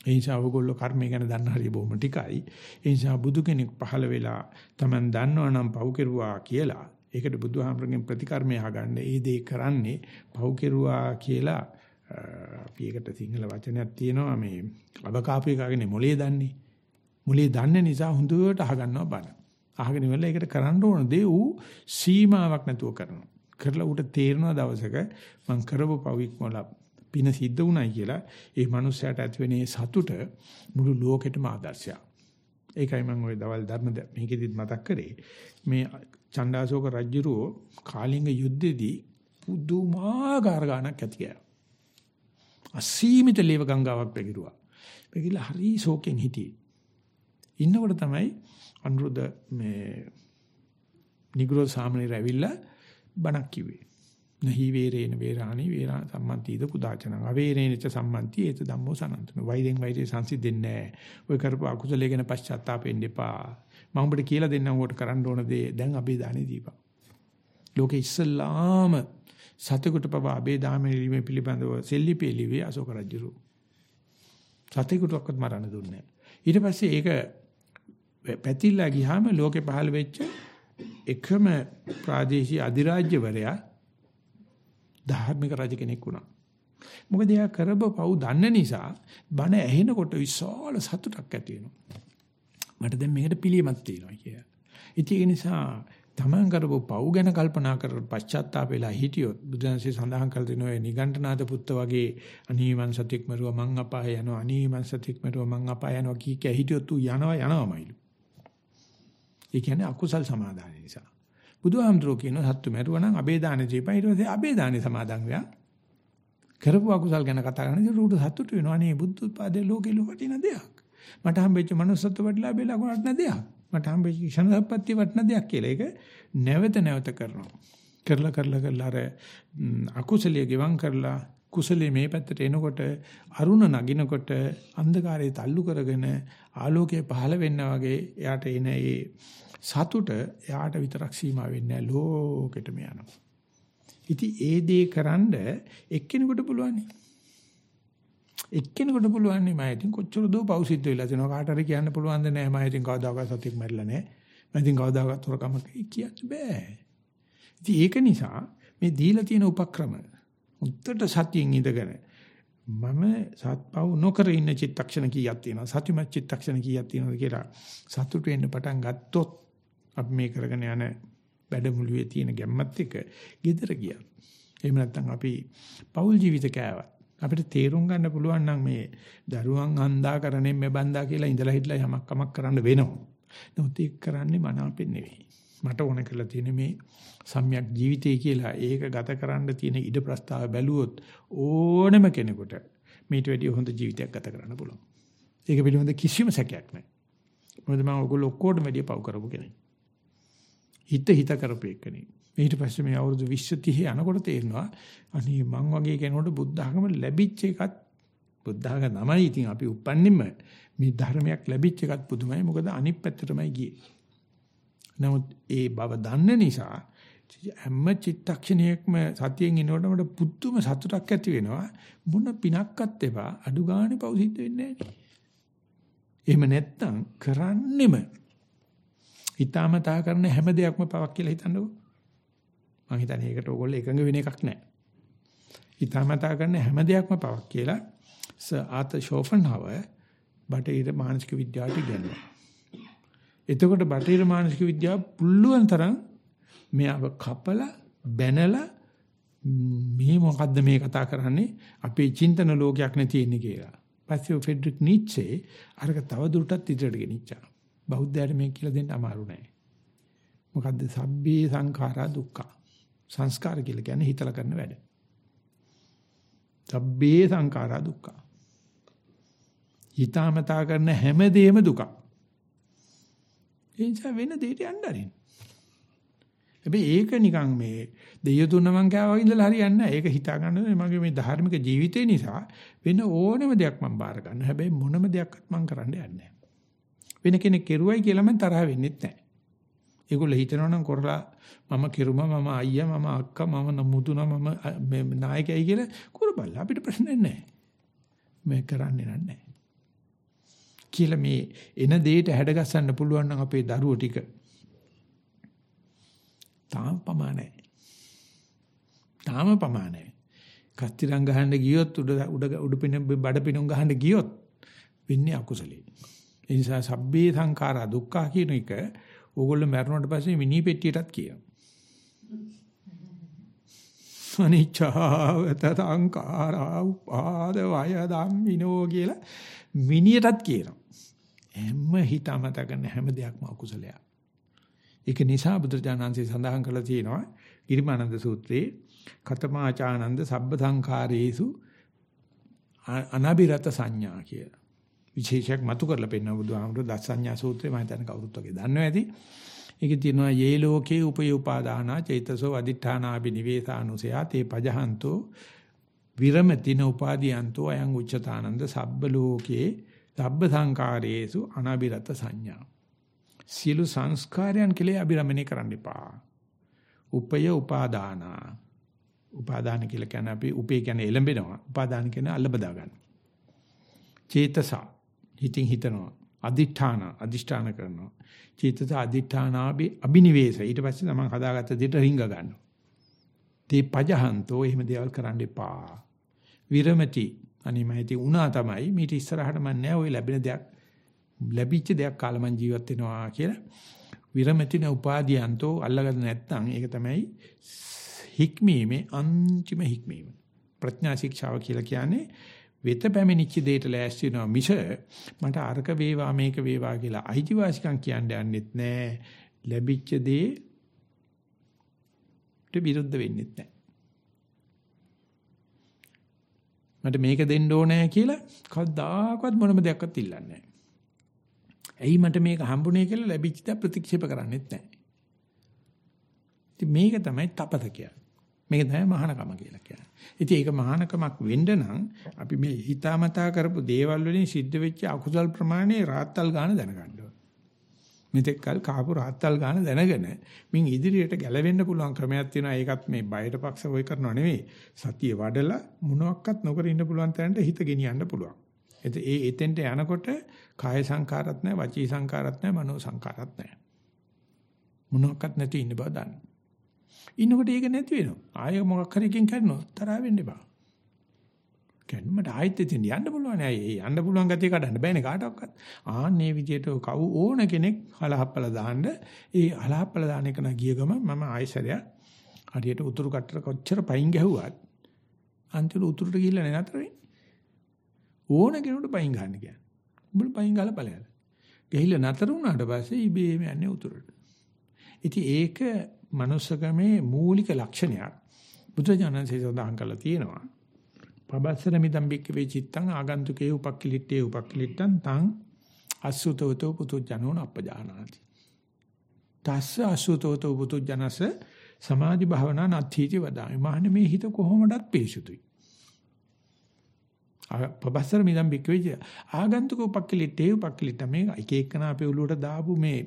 ඒ නිසා ඔයගොල්ලෝ කර්මය ගැන දන්න හරිය බොහොම ටිකයි. ඒ නිසා බුදු කෙනෙක් පහළ වෙලා Taman දන්නවා නම් පව් කෙරුවා කියලා ඒකට බුදුහාමරගෙන් ප්‍රතිකර්මය අහගන්න. ඒ දේ කරන්නේ පව් කෙරුවා කියලා අපි ඒකට සිංහල වචනයක් තියෙනවා මේ අවකාපු එකගෙන මොලේ දන්නේ. මොලේ දන්න නිසා හොඳට අහගන්නවා බන. අහගෙන ඉවරලා ඒකට කරන්න ඕන දේ ඌ සීමාවක් නැතුව කරනවා. කරලා ඌට තේරෙනවා දවසක මං කරපු පවික් මොල පින සිද්ධ වුණයි කියලා ඒ මනුස්සයාට ඇතිවෙන සතුට මුළු ලෝකෙටම ආදර්ශයක්. ඒකයි මම ওই දවල් ධර්ම මේකෙදිත් මතක් කරේ. මේ චණ්ඩාසෝක රජුරෝ කාලිංග යුද්ධෙදී පුදුමාකාර ගාණක් ඇති ගියා. අසීමිත ලේව ගංගාවක් පැගිරුවා. පැගිලා හරි ශෝකෙන් හිටියේ. ඉන්නකොට තමයි අනුරුද්ධ මේ නිග්‍රෝ සාමණේර ඇවිල්ලා බණක් කිව්වේ. නහි වේරේන වේරාණි වේරා සම්මන්තිද පුදාචනං අවේරේනච සම්මන්ති ඒත ධම්මෝ සනන්තන වෛරෙන් වෛරේ සංසිඳෙන්නේ නැහැ ඔය කරපු අකුසලයේ ගැන පශ්චාත්තාපෙන්න එපා මම ඔබට කියලා දෙන්නම් උකට කරන්න ඕන දේ දැන් අබේ දානේ දීපන් ලෝකේ ඉස්සල්ලාම සතෙකුට පවා අබේ දාමේ පිළිබඳව සෙල්ලිපේ ලිවි අශෝක රජුරු සතෙකුටවත් මරන්න දුන්නේ ඊට පස්සේ ඒක පැතිලා ගියාම ලෝකේ පහළ වෙච්ච එකම ප්‍රාදේශීය අධිරාජ්‍යවරයා ධාර්මික රජ කෙනෙක් වුණා. මොකද එයා කරබ පව් දන්න නිසා බණ ඇහෙනකොට විශාල සතුටක් ඇති වෙනවා. මට දැන් මේකට පිළියමක් තියෙනවා කියලා. ඉතින් ඒ නිසා තමන් කරපු පව් ගැන කල්පනා කර පශ්චාත්තාප වෙලා හිටියොත් බුදුන්සේ සඳහන් කළ දෙන ඔය නිගණ්ඨනාත පුත්ත වගේ අනීමන් සතික් මරුව මං අපාය යනවා අනීමන් සතික් මරුව මං අපාය යනවා කී කිය හිටියොත් ඌ යනවා යනවාමයිලු. ඒ කියන්නේ අකුසල් සමාදාන නිසා. බුදුහාමුදුරුවෝ කියනවා සත්තු මැරුවා නම් අබේ දානේ දීපන් ඊට පස්සේ අබේ දානේ සමාදන් වෙනවා. කරපු අකුසල් ගැන කතා කරනකොට රූට සතුට වෙනවා. අනේ බුද්ධ උත්පාදේ ලෝකේ ලෝකටින දෙයක්. මට හම්බෙච්ච manussත්ව වටලා බෙලා ගොඩක් දෙයක්. මට හම්බෙච්ච ක්ෂණ සම්පත්‍ය වටන දෙයක් කියලා. ඒක නැවත නැවත කරනවා. කරලා කරලා කරලා අර අකුසලිය ගෙවම් කරලා කුසලයේ මේ පැත්තට එනකොට අරුණ නගිනකොට අන්ධකාරය තල්ලු කරගෙන ආලෝකය පහළ වෙන්න වගේ එයාට එන ඒ සතුට එයාට විතරක් සීමා වෙන්නේ නැහැ ලෝකෙටම යනවා. ඉතින් ඒ දේ කරන්න එක්කෙනෙකුට පුළුවන්. එක්කෙනෙකුට පුළුවන් නේ මම ඉතින් කොච්චර දෝ පෞසිද්ධ වෙලා තිනවා කාට හරි කියන්න පුළුවන්ද නැහැ මම ඉතින් කවදාකවත් සතියක් මැරිලා නැහැ. මම ඉතින් කවදාකවත් හොරකම කියන්න බෑ. ඉතින් ඒක නිසා මේ දීලා තියෙන උපක්‍රම උත්තර සතියෙන් ඉඳගෙන මම සත්පව් නොකර ඉන්න චිත්තක්ෂණ කීයක් තියෙනවා සතිමත් චිත්තක්ෂණ කීයක් තියෙනවද කියලා සතුට වෙන්න පටන් ගත්තොත් අපි මේ කරගෙන යන වැඩමුළුවේ තියෙන ගැම්මත් එක්ක gedara ගියා. එහෙම නැත්නම් අපි පෞල් ජීවිත කෑවත් අපිට තේරුම් ගන්න පුළුවන් නම් මේ දරුවන් අන්දා කරන්නේ මේ බන්දා කියලා ඉඳලා හිටලා යමක් කමක් කරන්න වෙනවා. නමුත් ඒක කරන්නේ මනාපෙන් නෙවෙයි. මට ඕන කරලා තියෙන මේ සම්‍යක් ජීවිතය කියලා ඒක ගත කරන්න තියෙන ඉඩ ප්‍රස්තාව බැලුවොත් ඕනම කෙනෙකුට මේට වැඩිය හොඳ ජීවිතයක් ගත කරන්න පුළුවන්. ඒක පිළිබඳ කිසිම සැකයක් නැහැ. මොකද මම ඔයගොල්ලෝ ඔක්කොටම වැඩිය පව් කරපු කෙනෙක්. හිත හිත කරපු එකනේ. ඊට පස්සේ මේ අවුරුදු 20 30 යනකොට තේරෙනවා අනේ මං වගේ කෙනෙකුට බුද්ධ ආගම ලැබිච්ච එකත් බුද්ධ ආගම තමයි ඉතින් අපි උපන්නෙම මේ ධර්මයක් ලැබිච්ච එකත් පුදුමයි මොකද අනිත් පැත්තටමයි ගියේ. නමුත් ඒ බව දන්න නිසා හැම චිත්තක්ෂණයකම සතියෙන් ඉනකොට මට පුදුම සතුටක් ඇති වෙනවා මොන පිනක්වත් එපා අඩු ගානේ පෞසිද්ධ වෙන්නේ නැහැ. එහෙම නැත්තම් කරන්නෙම හිතාමතා කරන හැම දෙයක්ම පවක් කියලා හිතන්නකෝ. මම හිතන්නේ ඒකට ඕගොල්ලෝ එකඟ වෙන එකක් නැහැ. හිතාමතා කරන හැම දෙයක්ම පවක් කියලා සර් ආත ෂෝෆන්හවර් බටහිර මානසික විද්‍යාවට ඉගෙනුවා. එතකොට බටහිර මානසික විද්‍යාව පුළුවන් තරම් මෙයාව කපලා බැනලා මේ මොකද්ද මේ කතා කරන්නේ අපේ චින්තන ලෝකයක් නේ තියෙන්නේ කියලා. පස්සේ ෆෙඩරික් නීච්චේ අරක තව දුරටත් ඉදිරියට ගෙනිච්චා. බෞද්ධයාට මේක කියලා දෙන්න අමාරු නෑ. මොකද්ද සබ්බේ සංඛාරා දුක්ඛ. සංස්කාර කියලා කියන්නේ හිතලා කරන වැඩ. සබ්බේ සංඛාරා දුක්ඛ. හිතාමතා කරන හැම දෙයක්ම දුකක්. ඒ නිසා වෙන දෙයකට යන්න ආරින්. හැබැයි ඒක නිකන් මේ දෙය තුන මං කෑවා ඉඳලා හරියන්නේ නැහැ. ඒක හිතා ගන්න මගේ මේ ධාර්මික ජීවිතේ නිසා වෙන ඕනම දෙයක් මං බාර ගන්නවා. හැබැයි මොනම දෙයක්වත් මං කරන්න යන්නේ වෙන කෙනෙක් කෙරුවයි කියලා මං තරහ වෙන්නේ නැහැ. ඒගොල්ලෝ හිතනවා නම් කරලා මම කෙරුමා මම අයියා මම අක්කා මම නමුතුනා මම මේ නායකයයි කියලා කරබල්ලා අපිට ප්‍රශ්නයක් නැහැ. මේ කරන්නේ නැහැ. කියලා මේ එන දෙයට හැඩගස්සන්න පුළුවන් නම් අපේ දරුවෝ ටික තාම පමාණයි. තාම පමාණයි. කස්තිරං ගහන්න ගියොත් උඩ උඩ උඩ පින බඩ පිනුම් ගහන්න ගියොත් වෙන්නේ අකුසලයි. ඒ නිසා සබ්බේ සංඛාරා දුක්ඛ කියන එක ඕගොල්ලෝ මැරුණාට පස්සේ මිනි පෙට්ටියටත් කියනවා. අනිච්චාවත සංඛාරා උපාද වය ධම්මිනෝ කියලා මිනියටත් කියනවා. හැම හිතමත කරන හැම දෙයක්ම අකුසලයක්. ඒක නිසා බුදුරජාණන්සේ සඳහන් කළා තියෙනවා ගිරිමානන්ද සූත්‍රයේ කතමාචානන්ද සබ්බ සංඛාරේසු අනබිරත සංඥා කියලා. විශේෂයක් මතු කරලා පෙන්නන බුදුහාමුදුරුවෝ දසඤ්ඤා සූත්‍රය මම හිතන්නේ කවුරුත් වගේ දන්නවා ඇති. ඒකේ තියෙනවා යේ ලෝකේ උපයෝපාදානා චෛතසෝ අදිඨානාබි නිවේසානුසයා තේ පජහන්තෝ විරමතින උපාදීයන්තෝ අයං උච්චතානන්ද සබ්බ ලෝකේ සබ්බ සංකාරයේසු අනබිරත සංඥා. සියලු සංස්කාරයන් කෙලේ අබිරමණය කරන්න එපා. උපය උපාදානා. උපාදාන කියලා කියන්නේ අපි උපේ කියන්නේ එළඹෙනවා. උපාදාන කියන්නේ අල්ල බදා ගන්න. චේතස හිතින් හිතනවා. අදිඨාන අදිෂ්ඨාන කරනවා. චේතස අදිඨානාබි අබිනිවේෂ ඊට පස්සේ තමන් හදාගත්ත දෙයට රිංග ගන්නවා. තේ පජහන්තෝ එහෙම දේවල් කරන්න එපා. විරමති අනේ මම ඉතින් උනා තමයි මීට ඉස්සරහට මම නෑ ওই ලැබෙන දෙයක් ලැබිච්ච දෙයක් කාලා මං ජීවත් වෙනවා කියලා විරමතින උපාදීයන්තෝ අල්ලගන්න නැත්නම් ඒක තමයි හික්මීමේ අන්තිම හික්මීම ප්‍රඥා ශික්ෂාව කියලා කියන්නේ වෙත පැමිණිච්ච දෙයට ලෑස්ති වෙනවා මිස මට අරක වේවා මේක වේවා කියලා අයිතිවාසිකම් කියන්න යන්නෙත් නෑ ලැබිච්ච දේ විරුද්ධ වෙන්නෙත් නැහැ. මට මේක දෙන්න ඕනේ කියලා කවදාකවත් මොනම දෙයක්වත් ඉල්ලන්නේ නැහැ. ඇයි මට මේක හම්බුනේ කියලා ලැබිච්ච දේ ප්‍රතික්ෂේප කරන්නෙත් නැහැ. ඉතින් මේක තමයි තපත කියන්නේ. මේක තමයි මහානකම කියලා කියන්නේ. ඉතින් ඒක මහානකමක් වෙන්න නම් අපි මේ හිතාමතා කරපු දේවල් වලින් සිද්ධ වෙච්ච අකුසල් ප්‍රමාණය රාත්තල් ගන්න දැනගන්න ඕනේ. මෙතෙක් කල් කාපු රාත්තල් ගන්න දැනගෙන මින් ඉදිරියට ගැලවෙන්න පුළුවන් ක්‍රමයක් තියෙනවා. ඒකත් මේ බයට පක්ෂ වෙයි කරනව නෙවෙයි. සතිය වඩලා මොනවත් නොකර ඉන්න පුළුවන් තැනට හිත ගෙනියන්න පුළුවන්. ඒ එතෙන්ට යනකොට කාය සංකාරත් නැහැ, වචී සංකාරත් නැහැ, මනෝ සංකාරත් නැහැ. මොනවත් නැති ඉන්න බව දන්න. ඉන්නකොට ඒක නැති වෙනවා. ආයෙ මොකක් හරි එකකින් කරනවා. තරහ වෙන්න එපා. කියන්නේ මට ආයෙත් ඉතින් යන්න පුළුවන් නෑ. ඒ යන්න පුළුවන් ගතිය කඩන්න බෑනේ කාටවත්. ආන්නේ විදියට කවු ඕන කෙනෙක් හලහප්පල දාන්න ඒ හලහප්පල දාන එක නා ගිය ගම මම ආයෙසරයක් හරියට උතුරු කට්ටර කොච්චර පයින් ගැහුවත් අන්තිම උතුරට ගිහිල්ලා නේ නතර වෙන්නේ. ඕන කෙනෙකුට පයින් ගන්න කියන්නේ. උඹල පයින් ගාලා ඵලයල. ගිහිල්ලා නතර වුණාට පස්සේ ඉබේම යන්නේ උතුරට. ඉතින් ඒක මනුස්සකමේ මූලික ලක්ෂණයක්. බුදුජානන්සේ සඳහන් කරලා තියෙනවා. පබස්සර මිදම් බික්ක වේ චිත්තං ආගන්තුකේ උපක්ඛලිට්ඨේ උපක්ඛලිට්ඨං තං අසුතවතෝ පුතු ජනෝන අපජානාති. තස්ස අසුතවතෝ පුතු ජනස සමාධි භාවනා නත්ථීති වදාමි. මහන්නේ මේ හිත කොහොමඩත් පේසුතුයි. පබස්සර මිදම් බික්ක වේ ආගන්තුක උපක්ඛලිට්ඨේ උපක්ඛලිට්ඨ මේ එක එකනා අපේ ඔළුවට දාපු මේ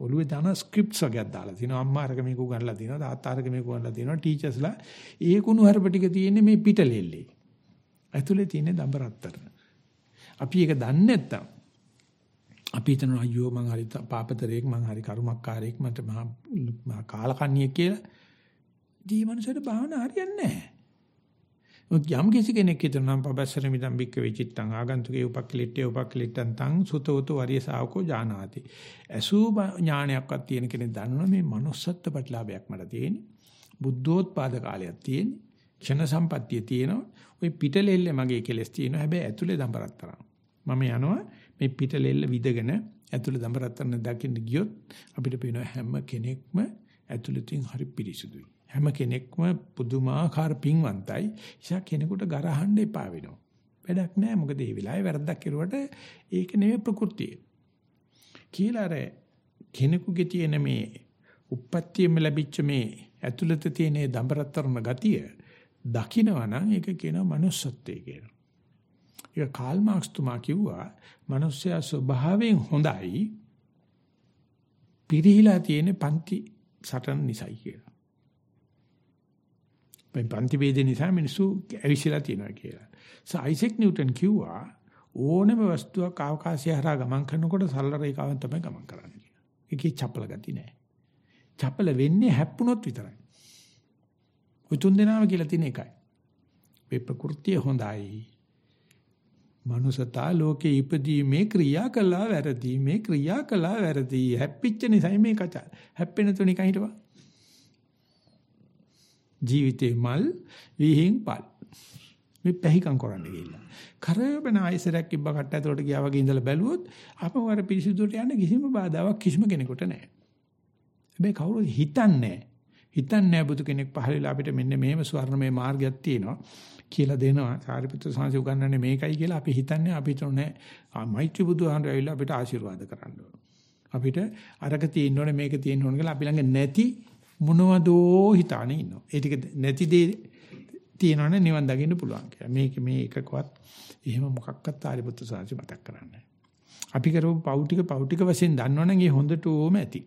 ඔළුවේ දාන ස්ක්‍රිප්ට්ස් වගේක් දාලා තිනවා. අම්මා අරක මේක උගන්ලා තිනවා තාත්තා අරක මේක උගන්ලා තිනවා. ටීචර්ස්ලා ඒ කුණු හරප ටික තියෙන්නේ මේ පිටලෙල්ලේ. ඇතුලේ තියෙන දඹරත්තර අපි ඒක දන්නේ නැත්තම් අපි හිතනවා අයියෝ මං හරි පාපතරයෙක් මං හරි කරුමක්කාරයෙක් මට මහා කාලකන්ණියෙක් කියලා. දී මනුස්සයට භාවනා හරියන්නේ නැහැ. යම් කිසි කෙනෙක් හිතනවා පබස්සර මිදම් බික්ක වෙචිත්තං ආගන්තුකේ උපක්ලිට්ඨේ උපක්ලිට්ඨං තං සුතෝතු වරිය ශාවකෝ ජානාති. අසූ ඥානයක්වත් තියෙන කෙනෙක් දන්නවා මේ manussත්ත්ව ප්‍රතිලාභයක් මට තියෙන්නේ. බුද්ධෝත්පාද කාලයක් තියෙන්නේ. ක්ෂණ සම්පත්තිය තියෙනවා. ওই පිටලෙල්ල මගේ කෙලස් තියෙනවා. හැබැයි ඇතුලේ දඹරත්තරන්. මම යනවා මේ පිටලෙල්ල විදගෙන ඇතුලේ දඹරත්තරන් දකින්න ගියොත් අපිට පේනවා හැම කෙනෙක්ම ඇතුළතින් හරි පිරිසුදුයි. හැම කෙනෙක්ම පුදුමාකාර පිංවන්තයි. ඉතින් කෙනෙකුට ගරහන්න එපා වෙනවා. වැඩක් නැහැ. මොකද මේ වෙලාවේ වැරද්දක් කෙරුවට ඒක නෙමෙයි ප්‍රകൃතිය. කියලා අර කෙනෙකුගේ තියෙන මේ උප්පත්තියෙම ලැබිච්ච මේ ඇතුළත තියෙන දඹරතරන ගතිය දකිනවා නම් ඒක කියනවා manussත්වයේ කියනවා. ඒක කාල් මාක්ස් තුමා කිව්වා මිනිස්සයා ස්වභාවයෙන් හොඳයි පිරිහිලා තියෙන පන්ති සටන් නිසයි කියලා. මේ පන්ති වේද නිසා මිනිස්සු ඇවිස්සලා තියෙනවා කියලා. සෝ අයිසෙක් නිව්ටන් කිව්වා ඕනම වස්තුවක් අවකාශය හරහා ගමන් කරනකොට සරල රේඛාවෙන් තමයි ගමන් කරන්නේ කියලා. ඒකේ චපල ගති නැහැ. චපල වෙන්නේ හැප්පුණොත් විතරයි. ඔය තුන් දෙනාම කියලා තියෙන එකයි. මේ ප්‍රകൃතිය හොඳයි. මනුසතා ලෝකේ ඉපදීමේ ක්‍රියා කළා වැරදි මේ ක්‍රියා කළා වැරදි හැප්පිච්ච නිසා මේ කචා හැප්පෙන තුනිකන් හිටපන් ජීවිතේ මල් විහිං පල්. මේ පැහිකම් කරන්න ගිහිල්ලා. කරබන ආයසරයක් ඉබ්බ කට්ට ඇතුලට ගියා වගේ ඉඳලා බැලුවොත් අපව අර පිරිසිදුට යන්න කිසිම බාධාවක් කිසිම කෙනෙකුට නැහැ. හැබැයි කවුරුත් හිතන්නේ හිතන්නේ බුදු කෙනෙක් පහල වෙලා අපිට මෙන්න මෙහෙම ස්වර්ණමය මාර්ගයක් තියෙනවා කියලා දෙනවා. සාරිපුත්‍ර සාංශය උගන්වන්නේ මේකයි කියලා අපි හිතන්නේ අපි හිතන්නේ මෛත්‍රී බුදුහාමුදුරුවෝ ඇවිල්ලා අපිට ආශිර්වාද කරන්න අපිට අරක තියෙන්න ඕනේ මේක තියෙන්න ඕනේ කියලා අපි ළඟ නැති මොනවදෝ හිතානේ ඉන්නවා. ඒ ටික නැති දේ තියෙනවනේ නිවන් දකින්න පුළුවන් කියලා. මේක මේ එකකවත් එහෙම මොකක්වත් ආරිපුත්‍ර සාංශි මතක් කරන්නේ අපි කරපු පව් ටික පව් ටික වශයෙන් දන්නවනම් ඒ හොඳට ඕම ඇති.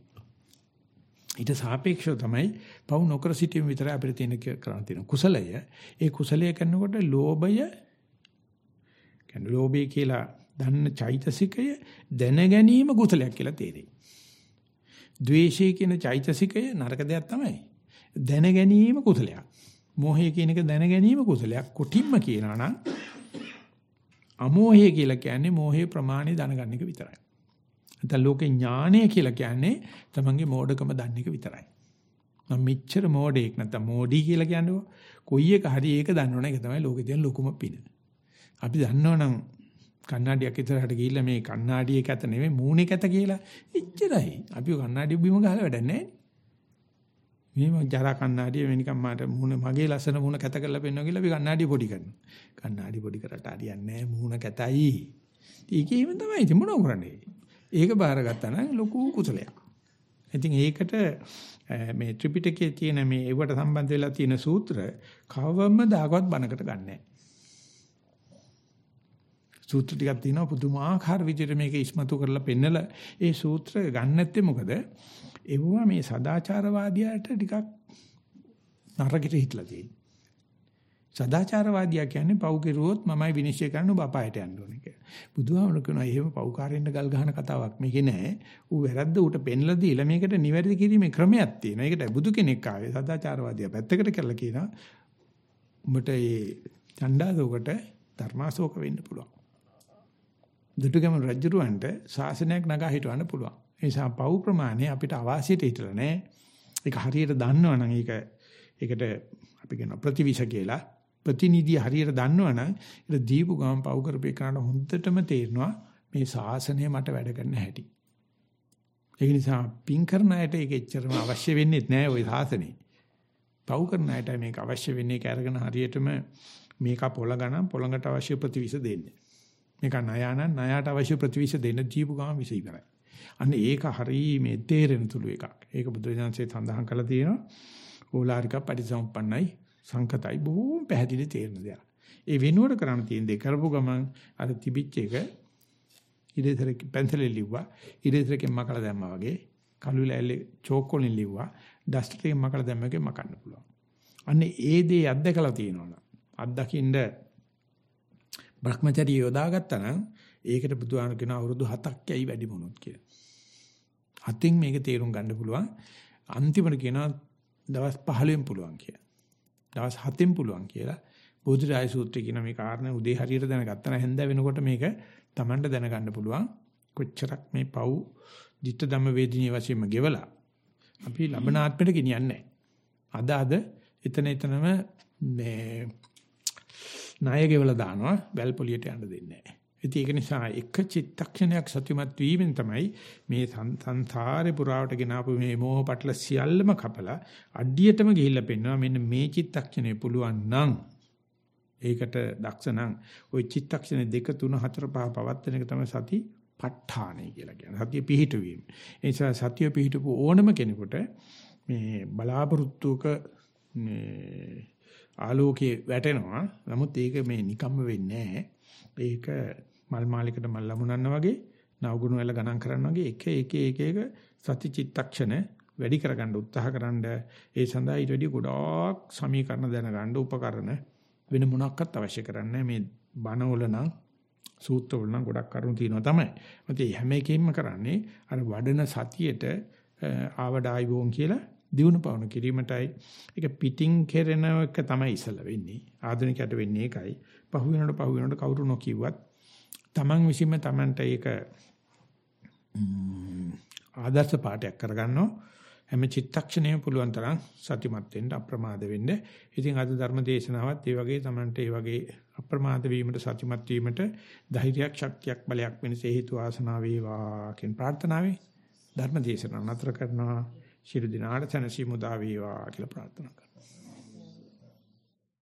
ඊට සාපේක්ෂව තමයි පව් නොකර සිටීම විතරයි අපිට තියෙන කරන්න තියෙන කුසලය. ඒ කුසලය කරනකොට ලෝභය කියන්නේ ලෝභය කියලා දන්න චෛතසිකය දැන ගැනීම කුසලයක් කියලා තේරෙයි. ද්වේෂය කියන චෛතසිකය නරක දෙයක් තමයි. දැන ගැනීම කුසලයක්. මෝහය කියන එක දැන ගැනීම කුසලයක්. කොටින්ම කියනවා නම් අමෝහය කියලා කියන්නේ මෝහයේ ප්‍රමාණය දැනගන්න එක විතරයි. නැත්නම් ලෝකේ ඥානය කියලා කියන්නේ තමන්ගේ මෝඩකම දන්න එක විතරයි. මම මෙච්චර මෝඩෙක් නැත්නම් මෝඩි කියලා කියන්නේ කොයි එක හරි ඒක දන්නවනේ ඒක තමයි ලෝකේ තියෙන ලොකුම පින. අපි දන්නවනම් කණ්ණාඩියක් ඉතරහට ගිහිල්ලා මේ කණ්ණාඩියේ කැත නෙමෙයි මූණේ කැත කියලා. එච්චරයි. අපි කණ්ණාඩිය බිම ගහලා වැඩක් නැහැ. මේ ජරා කණ්ණාඩිය මේ නිකන් මට මුණ මගේ ලස්සන මුණ කැත කරලා පෙන්වනවා කියලා අපි කණ්ණාඩිය පොඩි කරනවා. කණ්ණාඩි පොඩි කරට හරියන්නේ නැහැ මුණ කැතයි. ඒකේම තමයි ඉතින් මොනව කරන්නේ. ඒක බාරගත්තා නම් ලොකු කුසලයක්. ඉතින් ඒකට මේ ත්‍රිපිටකයේ තියෙන මේ ඒවට සම්බන්ධ වෙලා තියෙන සූත්‍ර කවවම දාගවත් බණකට ගන්නෑ. සූත්‍ර ටිකක් තියෙනවා පුදුමාකාර විදිහට මේක ඉස්මතු කරලා පෙන්නලා ඒ සූත්‍ර ගන්න නැත්තේ මොකද? ඒවුවා මේ සදාචාරවාදියාට ටිකක් නරකට හිටලා තියෙනවා. සදාචාරවාදියා කියන්නේ පව් කෙරුවොත් මමයි විනිශ්චය කරන්න ඔබ අපායට යන්න ඕනේ කියලා. බුදුහාමුදුරු කියනවා එහෙම පව්කාරයෙන්ද ගල් ගහන කතාවක් මේකේ නෑ. ඌ වැරද්ද ඌට පෙන්ලා දීලා මේකට නිවැරදි කිරීමේ ක්‍රමයක් තියෙනවා. ඒකට බුදු කෙනෙක් ආවේ සදාචාරවාදියා පැත්තකට කරලා කියනවා. උඹට මේ ඡණ්ඩාසෝකට ධර්මාසෝක වෙන්න පුළුවන්. දුටුගැම රජුරවන්ට ශාසනයක් නගා හිටවන්න පුළුවන්. ඒ නිසා පව් ප්‍රමාණය අපිට අවාසියට හිටලා නෑ. ඒක හරියට දන්නවනම් ඒක ඒකට අපි කියන ප්‍රතිවිෂ කියලා ප්‍රතිනිධිය හරියට දන්නවනම් ඒක දීපු ගමන් පව් කරපේ කරන හොඳටම තේරෙනවා මේ ශාසනය මට වැඩ කරන්න හැටි. ඒක නිසා පින් කරන අයට ඒක එච්චරම අවශ්‍ය වෙන්නේ නැහැ ওই ශාසනේ. පව් කරන අයට මේක අවශ්‍ය වෙන්නේ ඒක අරගෙන හරියටම මේක පොළ ගණන් පොළඟට අවශ්‍ය ප්‍රතිවිෂ දෙන්නේ. මේක ණයන ණයට අවශ්‍ය ප්‍රතිවිෂ දෙන්න දීපු ගමන් විස ඉවරයි. අන්න ඒක හරිය මේ තේරෙන තුළු එකක්. ඒක බුදුරජාන්සේ සඳහන් කරලා තියෙනවා. ඕලාරික පරිසම්පන්නයි සංකතයි බොහොම පැහැදිලි තේරෙන දෙයක්. ඒ වෙනුවට කරන්න තියෙන දේ කරපු ගමන් අර තිබිච්ච එක ඉරේතර පෙන්සලෙන් ලිව්වා ඉරේතරකින් මකලා දැම්මා වගේ කළු ලෑල්ලේ චෝක් වලින් ලිව්වා ඩස්ටර් එකෙන් මකලා දැම්මකේ මකන්න පුළුවන්. අන්න ඒ දේ අත්දකලා තියෙනවා. අත්දකින්න භ්‍රමචර්ය යොදාගත්තා නම් ඒකට බුදුහාම කියන අවුරුදු 7ක් යයි වැඩි මොනොත් කියලා. හතින් මේක තේරුම් ගන්න පුළුවන්. අන්තිමට කියනවා දවස් 15න් පුළුවන් කියලා. දවස් 7න් පුළුවන් කියලා. බෝධිරාය සූත්‍රය කියන මේ කාරණේ උදේ හරියට දැනගත්තා නම් හැන්ද වෙනකොට මේක Tamanට දැනගන්න පුළුවන්. කොච්චරක් මේ පව් ditta ධම්ම වේදිනිය වශයෙන්ම ගෙවලා අපි ලබනාත්මයට ගෙනියන්නේ අද අද එතන එතනම මේ ණය ගෙවලා දානවා වැල් පොලියට යන්න දෙන්නේ නැහැ. ඒක නිසා එක චිත්තක්ෂණයක් සතුටුමත් වීමෙන් තමයි මේ සංසාරේ පුරාවට ගෙනාපු මේ මෝහ පටල සියල්ලම කපලා අඩියටම ගිහිල්ලා පෙන්නවා මෙන්න මේ චිත්තක්ෂණය පුළුවන් නම් ඒකට දක්ෂ නම් ওই චිත්තක්ෂණ 2 3 4 5 පවත්තන එක තමයි සති ප ဋ ාණය කියලා කියන්නේ. සතිය පිහිටුවීම. ඒ නිසා සතිය පිහිටපු ඕනම කෙනෙකුට මේ බලාපොරොත්තුක මේ ආලෝකයේ වැටෙනවා. නමුත් ඒක මේ නිකම්ම වෙන්නේ ඒක මල් මාලිකට මල් ලැබුණා වගේ නවගුණ වල ගණන් කරනවා වගේ එක එක එක එක සති චිත්තක්ෂණ වැඩි කරගන්න උත්සාහ කරන්න ඒ සඳහා ඊට වැඩි ගොඩාක් සමීකරණ දැනගන්න උපකරණ වෙන මොනක්වත් අවශ්‍ය කරන්නේ මේ බණවල නම් සූත්‍රවල නම් ගොඩක් කරුණු තියෙනවා තමයි. මොකද හැම එකකින්ම කරන්නේ අර වඩන සතියේට ආවඩායිවෝන් කියලා දිනු පවන කිරීමටයි ඒක පිටින් කෙරෙන එක තමයි ඉස්සල වෙන්නේ. ආධුනිකයට වෙන්නේ ඒකයි. පහු වෙනකොට පහු වෙනකොට කවුරු නොකියුවත් Taman විසින්ම Tamanට ඒක ආදර්ශ පාඩයක් කරගන්නවා. හැම චිත්තක්ෂණයම පුළුවන් තරම් සතිමත් වෙන්න අප්‍රමාද වෙන්න. ඉතින් අද ධර්ම දේශනාවත් ඒ වගේ Tamanට ඒ වගේ අප්‍රමාද වීමට සතිමත් වීමට ධෛර්යයක් ශක්තියක් බලයක් වෙනස හේතු ආසනාව වේවා කියන ප්‍රාර්ථනාවයි ධර්ම දේශනාව නතර කරනවා. ශිරු දිනාට සනසි මුදා වේවා කියලා ප්‍රාර්ථනා කරනවා.